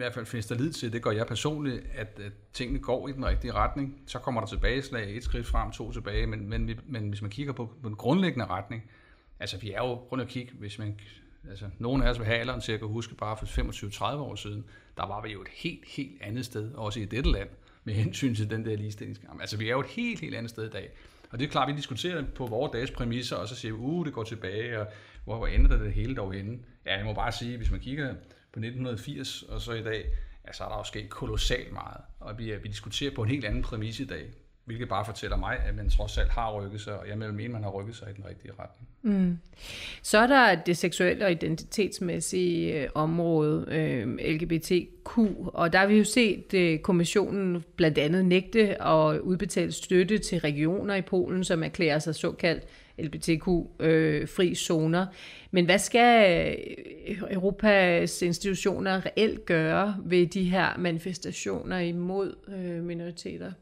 hvert fald findes der lid til, det gør jeg personligt, at, at tingene går i den rigtige retning. Så kommer der tilbageslag, et skridt frem, to tilbage, men, men, men hvis man kigger på, på den grundlæggende retning, altså vi er jo rundt og kigge, hvis man, altså nogen af os vil have alderen til at huske bare for 25-30 år siden, der var vi jo et helt, helt andet sted, også i dette land, med hensyn til den der ligestillingskamp. Altså vi er jo et helt, helt andet sted i dag. Og det er klart, vi diskuterer på vores dages præmisser, og så siger vi, uh, det går tilbage, og hvor, hvor ender det hele dog henne? Ja, jeg må bare sige, hvis man kigger på 1980 og så i dag, ja, så er der jo sket kolossalt meget. Og vi, øh, vi diskuterer på en helt anden præmis i dag, hvilket bare fortæller mig, at man trods alt har rykket sig, og jeg vil mene, man har rykket sig i den rigtige retning. Mm. Så er der det seksuelle og identitetsmæssige øh, område, øh, LGBTQ, og der har vi jo set øh, kommissionen blandt andet nægte at udbetale støtte til regioner i Polen, som erklærer sig såkaldt LGBTQ-fri øh, zoner. Men hvad skal øh, Europas institutioner reelt gøre ved de her manifestationer imod øh, minoriteter?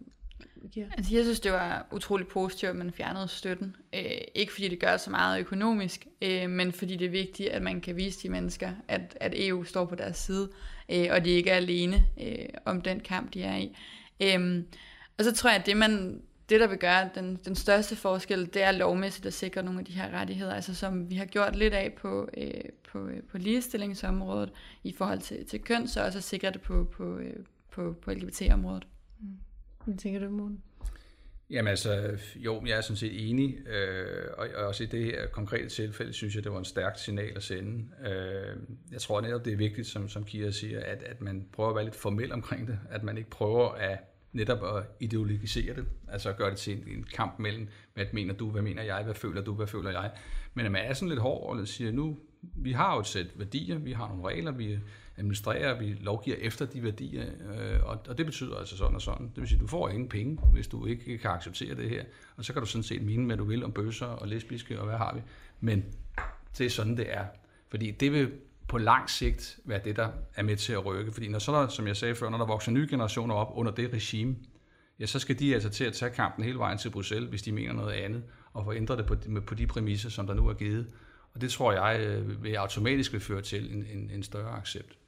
Yeah. Altså, jeg synes, det var utroligt positivt, at man fjernede støtten. Øh, ikke fordi det gør så meget økonomisk, øh, men fordi det er vigtigt, at man kan vise de mennesker, at, at EU står på deres side, øh, og de ikke er alene øh, om den kamp, de er i. Øh, og så tror jeg, at det, man det, der vil gøre den, den største forskel, det er lovmæssigt at sikre nogle af de her rettigheder, altså som vi har gjort lidt af på, øh, på, øh, på ligestillingsområdet i forhold til, til køn, så også at sikre det på, på, øh, på, på LGBT-området. Mm. Hvad tænker du, Morten? Jamen altså, jo, jeg er sådan set enig, øh, og, og også i det her konkrete tilfælde, synes jeg, det var en stærkt signal at sende. Øh, jeg tror netop, det er vigtigt, som, som Kira siger, at, at man prøver at være lidt formel omkring det, at man ikke prøver at netop at ideologisere det, altså at gøre det til en, kamp mellem, hvad mener du, hvad mener jeg, hvad føler du, hvad føler jeg. Men at man er sådan lidt hård og siger, nu, vi har jo et sæt værdier, vi har nogle regler, vi administrerer, vi lovgiver efter de værdier, øh, og, og det betyder altså sådan og sådan. Det vil sige, du får ingen penge, hvis du ikke kan acceptere det her, og så kan du sådan set mene, hvad du vil om bøsser og lesbiske og hvad har vi. Men det er sådan, det er. Fordi det vil på lang sigt være det, der er med til at rykke. Fordi når så der, som jeg sagde før, når der vokser nye generationer op under det regime, ja, så skal de altså til at tage kampen hele vejen til Bruxelles, hvis de mener noget andet, og få ændret det på, på de præmisser, som der nu er givet. Og det tror jeg øh, vil automatisk vil føre til en, en, en større accept.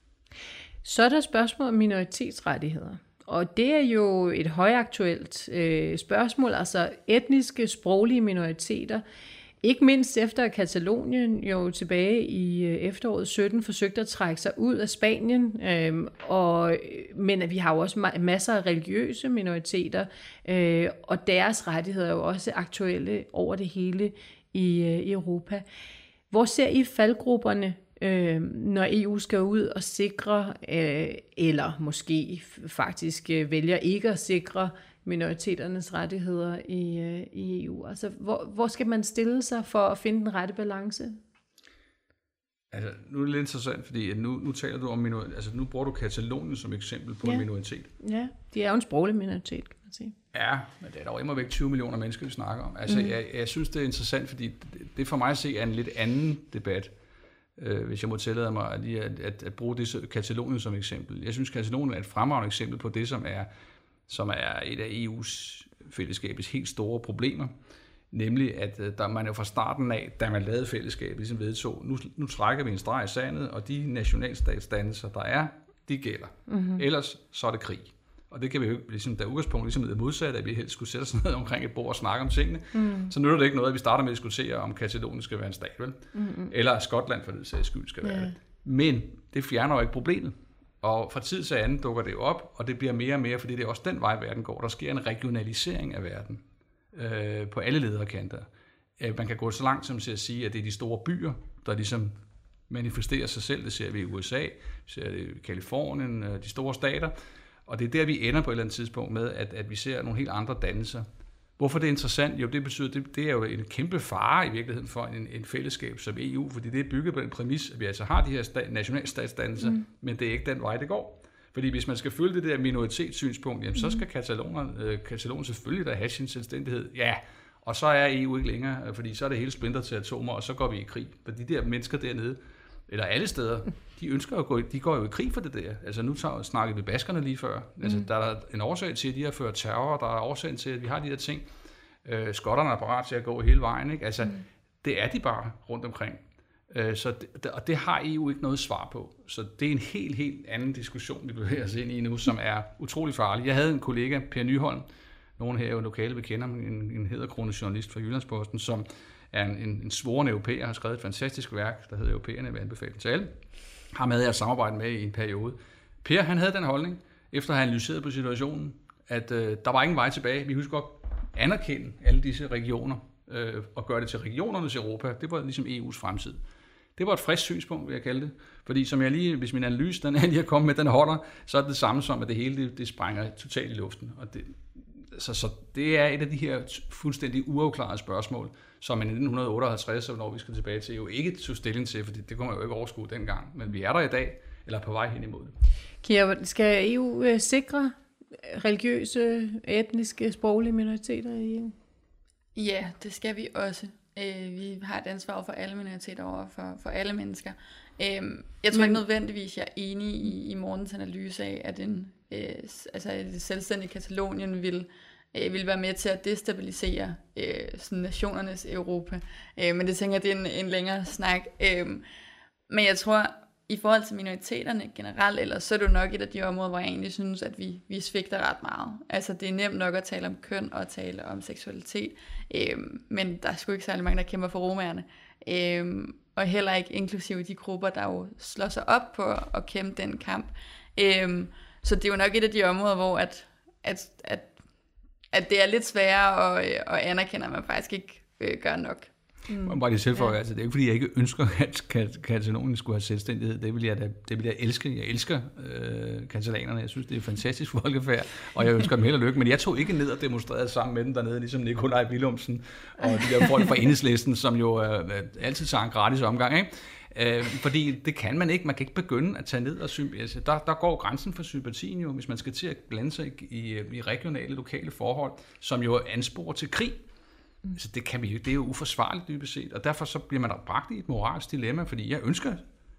Så er der spørgsmål om minoritetsrettigheder. Og det er jo et højaktuelt øh, spørgsmål, altså etniske, sproglige minoriteter. Ikke mindst efter at Katalonien jo tilbage i øh, efteråret 17 forsøgte at trække sig ud af Spanien, øhm, øh, og, men vi har jo også masser af religiøse minoriteter, øh, og deres rettigheder er jo også aktuelle over det hele i, øh, i Europa. Hvor ser I faldgrupperne øh, når EU skal ud og sikre, øh, eller måske faktisk øh, vælger ikke at sikre minoriteternes rettigheder i, øh, i EU? Altså, hvor, hvor skal man stille sig for at finde den rette balance? Altså, nu er det lidt interessant, fordi nu, nu taler du om minoritet, altså nu bruger du Katalonien som eksempel på ja. en minoritet. Ja, de er jo en sproglig minoritet, kan man sige. Ja, men det er dog immer væk 20 millioner mennesker, vi snakker om. Altså, mm. jeg, jeg synes, det er interessant, fordi det, det for mig at se er en lidt anden debat øh, hvis jeg må tillade mig at, at, at, at bruge det Katalonien som eksempel. Jeg synes, Katalonien er et fremragende eksempel på det, som er, som er et af EU's fællesskabets helt store problemer. Nemlig, at øh, der man jo fra starten af, da man lavede fællesskabet, ligesom vedtog, nu, nu trækker vi en streg i sandet, og de nationalstatsdannelser, der er, de gælder. Mm-hmm. Ellers så er det krig. Og det kan vi jo ligesom, der udgangspunkt ligesom det modsatte, at vi helst skulle sætte os *laughs* ned omkring et bord og snakke om tingene. Mm. Så nu er det ikke noget, at vi starter med at diskutere, om Katalonien skal være en stat, vel? Mm-hmm. Eller Skotland for det sags skyld skal være yeah. det. Men det fjerner jo ikke problemet. Og fra tid til anden dukker det op, og det bliver mere og mere, fordi det er også den vej, verden går. Der sker en regionalisering af verden øh, på alle lederkanter. Øh, man kan gå så langt som til at sige, at det er de store byer, der ligesom manifesterer sig selv. Det ser vi i USA, vi ser det i Kalifornien, øh, de store stater. Og det er der, vi ender på et eller andet tidspunkt med, at, at vi ser nogle helt andre dannelser. Hvorfor det er interessant? Jo, det betyder, det, det er jo en kæmpe fare i virkeligheden for en, en fællesskab som EU, fordi det er bygget på den præmis, at vi altså har de her sta- nationalstatsdannelser, mm. men det er ikke den vej, det går. Fordi hvis man skal følge det der minoritetssynspunkt, jamen, mm. så skal Katalonien, øh, Katalonien selvfølgelig da have sin selvstændighed. Ja, og så er EU ikke længere, fordi så er det hele splinter til atomer, og så går vi i krig. For de der mennesker dernede, eller alle steder, de ønsker at gå, de går jo i krig for det der. Altså nu tager, snakkede vi baskerne lige før. Altså, mm. der er en årsag til, at de har ført terror, der er årsag til, at vi har de her ting. Øh, skotterne er parat til at gå hele vejen. Ikke? Altså, mm. det er de bare rundt omkring. Øh, så det, og det har EU ikke noget svar på. Så det er en helt, helt anden diskussion, vi bevæger os ind i nu, som er utrolig farlig. Jeg havde en kollega, Per Nyholm, nogen her jo lokale bekender, en, en hedderkrone journalist fra Jyllandsposten, som er en, en, en svoren europæer, har skrevet et fantastisk værk, der hedder Europæerne, vil anbefale til alle. Har med at samarbejde med i en periode. Per, han havde den holdning, efter at have analyseret på situationen, at øh, der var ingen vej tilbage. Vi husker godt anerkende alle disse regioner øh, og gøre det til regionernes Europa. Det var ligesom EU's fremtid. Det var et frisk synspunkt, vil jeg kalde det. Fordi som jeg lige, hvis min analyse den er lige er kommet med, den holder, så er det det samme som, at det hele det, det sprænger totalt i luften. Og det, så, så det er et af de her fuldstændig uafklarede spørgsmål, som man i 1958, når vi skal tilbage til, jo ikke tog stilling til, fordi det kunne man jo ikke overskue dengang. Men vi er der i dag, eller på vej hen imod det. Kira, skal EU øh, sikre religiøse, etniske, sproglige minoriteter i EU? Ja, det skal vi også. Øh, vi har et ansvar for alle minoriteter over for, for alle mennesker. Øh, jeg tror Men... ikke nødvendigvis, jeg er enig i, i morgens analyse af, at en, øh, altså et selvstændigt Katalonien vil øh, vil være med til at destabilisere øh, sådan nationernes Europa. Øh, men det tænker jeg, det er en, en længere snak. Øh, men jeg tror, i forhold til minoriteterne generelt, eller så er det jo nok et af de områder, hvor jeg egentlig synes, at vi, vi svigter ret meget. Altså det er nemt nok at tale om køn og tale om seksualitet, øh, men der er sgu ikke særlig mange, der kæmper for romerne. Øh, og heller ikke inklusive de grupper, der jo slår sig op på at kæmpe den kamp. Øh, så det er jo nok et af de områder, hvor at, at, at at det er lidt sværere at, at anerkende, at man faktisk ikke øh, gør nok. Mm. Bare lige tilføje, ja. altså, det er ikke fordi, jeg ikke ønsker, at katalonien skulle have selvstændighed. Det vil jeg, da, det vil jeg elske. Jeg elsker øh, katalanerne. Jeg synes, det er fantastisk *laughs* folkefærd, og jeg ønsker dem held og lykke. Men jeg tog ikke ned og demonstrerede sammen med dem dernede, ligesom Nikolaj Willumsen og de der folk fra *laughs* enhedslisten, som jo øh, altid tager en gratis omgang. Ikke? Øh, fordi det kan man ikke. Man kan ikke begynde at tage ned og altså, der, der går grænsen for sympatien jo, hvis man skal til at blande sig i, i regionale, lokale forhold, som jo ansporer til krig. Mm. Altså, det, kan vi, det er jo uforsvarligt dybest set, og derfor så bliver man da bragt i et moralsk dilemma, fordi jeg ønsker,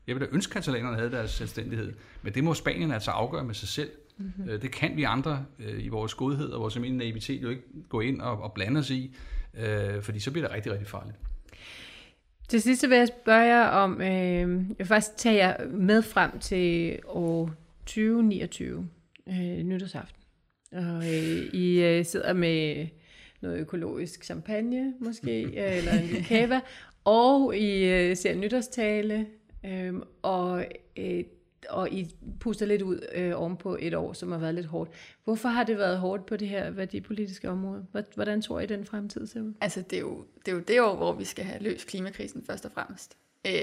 jeg vil da ønske, at katalanerne havde deres selvstændighed, men det må Spanien altså afgøre med sig selv. Mm-hmm. Det kan vi andre øh, i vores godhed og vores almindelige naivitet jo ikke gå ind og, og blande os i, øh, fordi så bliver det rigtig, rigtig farligt. Til sidst vil jeg spørge jer om, øh, jeg vil faktisk tage jer med frem til år 2029, øh, nytårsaften. Og øh, I øh, sidder med noget økologisk champagne måske, *laughs* øh, eller en kava, og I øh, ser nytårstale, øh, og øh, og I puster lidt ud øh, ovenpå et år, som har været lidt hårdt. Hvorfor har det været hårdt på det her værdipolitiske område? Hvordan tror I, den fremtid ser ud? Altså, det er, jo, det er jo det år, hvor vi skal have løst klimakrisen først og fremmest. Øh,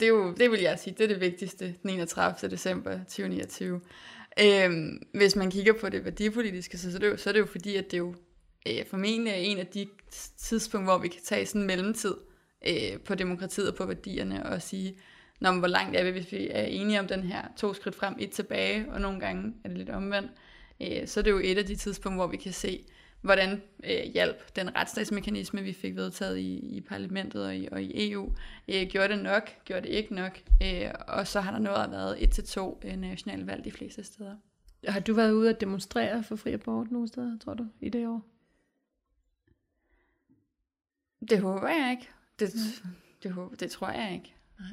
det, er jo, det vil jeg sige, det er det vigtigste den 31. december 2029. Øh, hvis man kigger på det værdipolitiske, så, så, er det jo, så er det jo fordi, at det jo øh, formentlig er en af de tidspunkter, hvor vi kan tage sådan en mellemtid øh, på demokratiet og på værdierne og sige, Nå, men hvor langt er vi, hvis vi er enige om den her to skridt frem, et tilbage, og nogle gange er det lidt omvendt, øh, så er det jo et af de tidspunkter, hvor vi kan se, hvordan øh, hjælp den retsstatsmekanisme, vi fik vedtaget i, i parlamentet og i, og i EU, øh, gjorde det nok, gjorde det ikke nok, øh, og så har der noget været et til to øh, nationale valg de fleste steder. Har du været ude at demonstrere for fri abort nogle steder, tror du, i det år? Det håber jeg ikke. Det, det, det, det tror jeg ikke. Nej.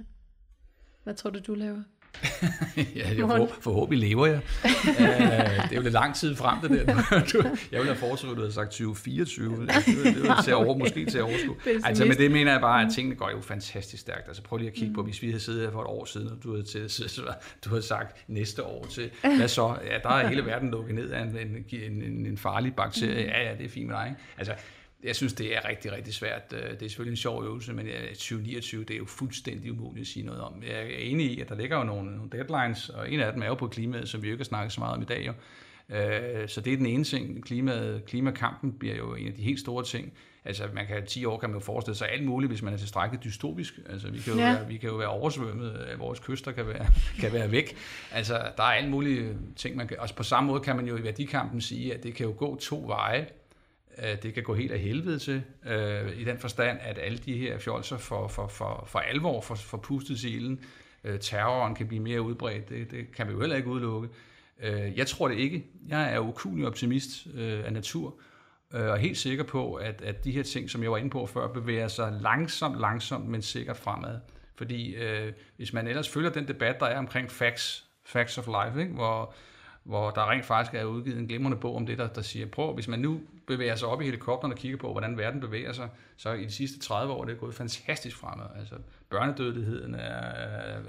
Hvad tror du, du laver? *laughs* ja, jeg for, forhåbentlig lever jeg. uh, det er jo lidt lang tid frem, det der. jeg ville have foreslået, at du havde sagt 2024. Det, det, var *laughs* til over, måske til at overskue. Altså, men det mener jeg bare, at mm. tingene går jo fantastisk stærkt. Altså, prøv lige at kigge på, mm. hvis vi havde siddet her for et år siden, og du havde, til, *laughs* du havde sagt næste år til, hvad så? Ja, der er hele verden lukket ned af en, en, en, en farlig bakterie. Mm. Ja, ja, det er fint med dig. Ikke? Altså, jeg synes, det er rigtig, rigtig svært. Øh, det er selvfølgelig en sjov øvelse, men 2029, det er jo fuldstændig umuligt at sige noget om. Jeg er enig i, at der ligger jo nogle, nogle deadlines, og en af dem er jo på klimaet, som vi jo ikke har snakket så meget om i dag. Jo. Øh, så det er den ene ting. Klimaet, klimakampen bliver jo en af de helt store ting. Altså, man kan 10 år kan man jo forestille sig alt muligt, hvis man er tilstrækkeligt dystopisk. Altså, vi kan jo, ja. være, vi kan jo være oversvømmet, vores kyster kan være, *laughs* kan være væk. Altså, der er alle mulige ting, man kan... Og på samme måde kan man jo i værdikampen sige, at det kan jo gå to veje Øh, det kan gå helt af helvede til, øh, i den forstand, at alle de her fjolser for, for, for, for alvor for, for pustet silen. Øh, terroren kan blive mere udbredt, det, det kan vi jo heller ikke udelukke. Øh, jeg tror det ikke. Jeg er ukulig optimist øh, af natur, øh, og helt sikker på, at, at de her ting, som jeg var inde på før, bevæger sig langsomt, langsomt, men sikkert fremad. Fordi øh, hvis man ellers følger den debat, der er omkring facts, facts of life, ikke? hvor hvor der rent faktisk er udgivet en glimrende bog om det, der, der siger, prøv, hvis man nu bevæger sig op i helikopteren og kigger på, hvordan verden bevæger sig, så i de sidste 30 år det er gået fantastisk fremad. Altså, børnedødeligheden er,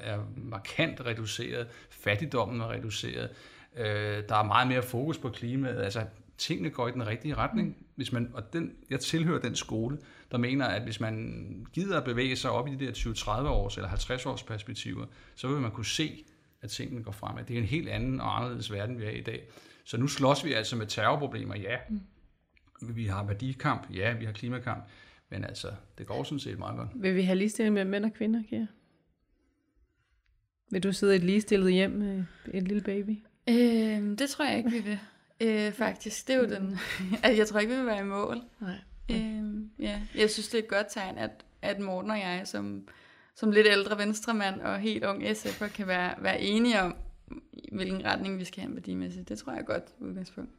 er markant reduceret, fattigdommen er reduceret, øh, der er meget mere fokus på klimaet, altså tingene går i den rigtige retning. Hvis man, og den, jeg tilhører den skole, der mener, at hvis man gider at bevæge sig op i de der 20-30 års eller 50 års perspektiver, så vil man kunne se, at tingene går fremad. Det er en helt anden og anderledes verden, vi er i dag. Så nu slås vi altså med terrorproblemer, ja. Mm. Vi har værdikamp, ja, vi har klimakamp, men altså, det går sådan set meget godt. Vil vi have ligestilling med mænd og kvinder, Kjær? Vil du sidde i et ligestillet hjem med et lille baby? Øh, det tror jeg ikke, vi vil. Øh, faktisk, det er jo den... *laughs* altså, jeg tror ikke, vi vil være i mål. Nej. Øh, ja. Jeg synes, det er et godt tegn, at, at Morten og jeg, som som lidt ældre venstremand og helt ung SF'er kan være, være enige om, hvilken retning vi skal have værdimæssigt. Det tror jeg er godt udgangspunkt.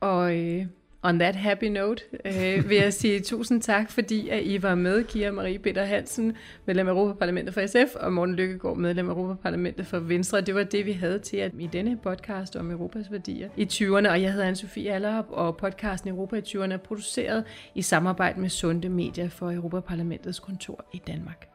Og øh, on that happy note øh, vil jeg sige tusind tak, fordi at I var med, Kira Marie Peter Hansen, medlem af Europaparlamentet for SF, og Morten Lykkegaard, medlem af Europaparlamentet for Venstre. Det var det, vi havde til at i denne podcast om Europas værdier i 20'erne, og jeg hedder Anne-Sophie Allerup, og podcasten Europa i 20'erne er produceret i samarbejde med Sunde Medier for Europaparlamentets kontor i Danmark.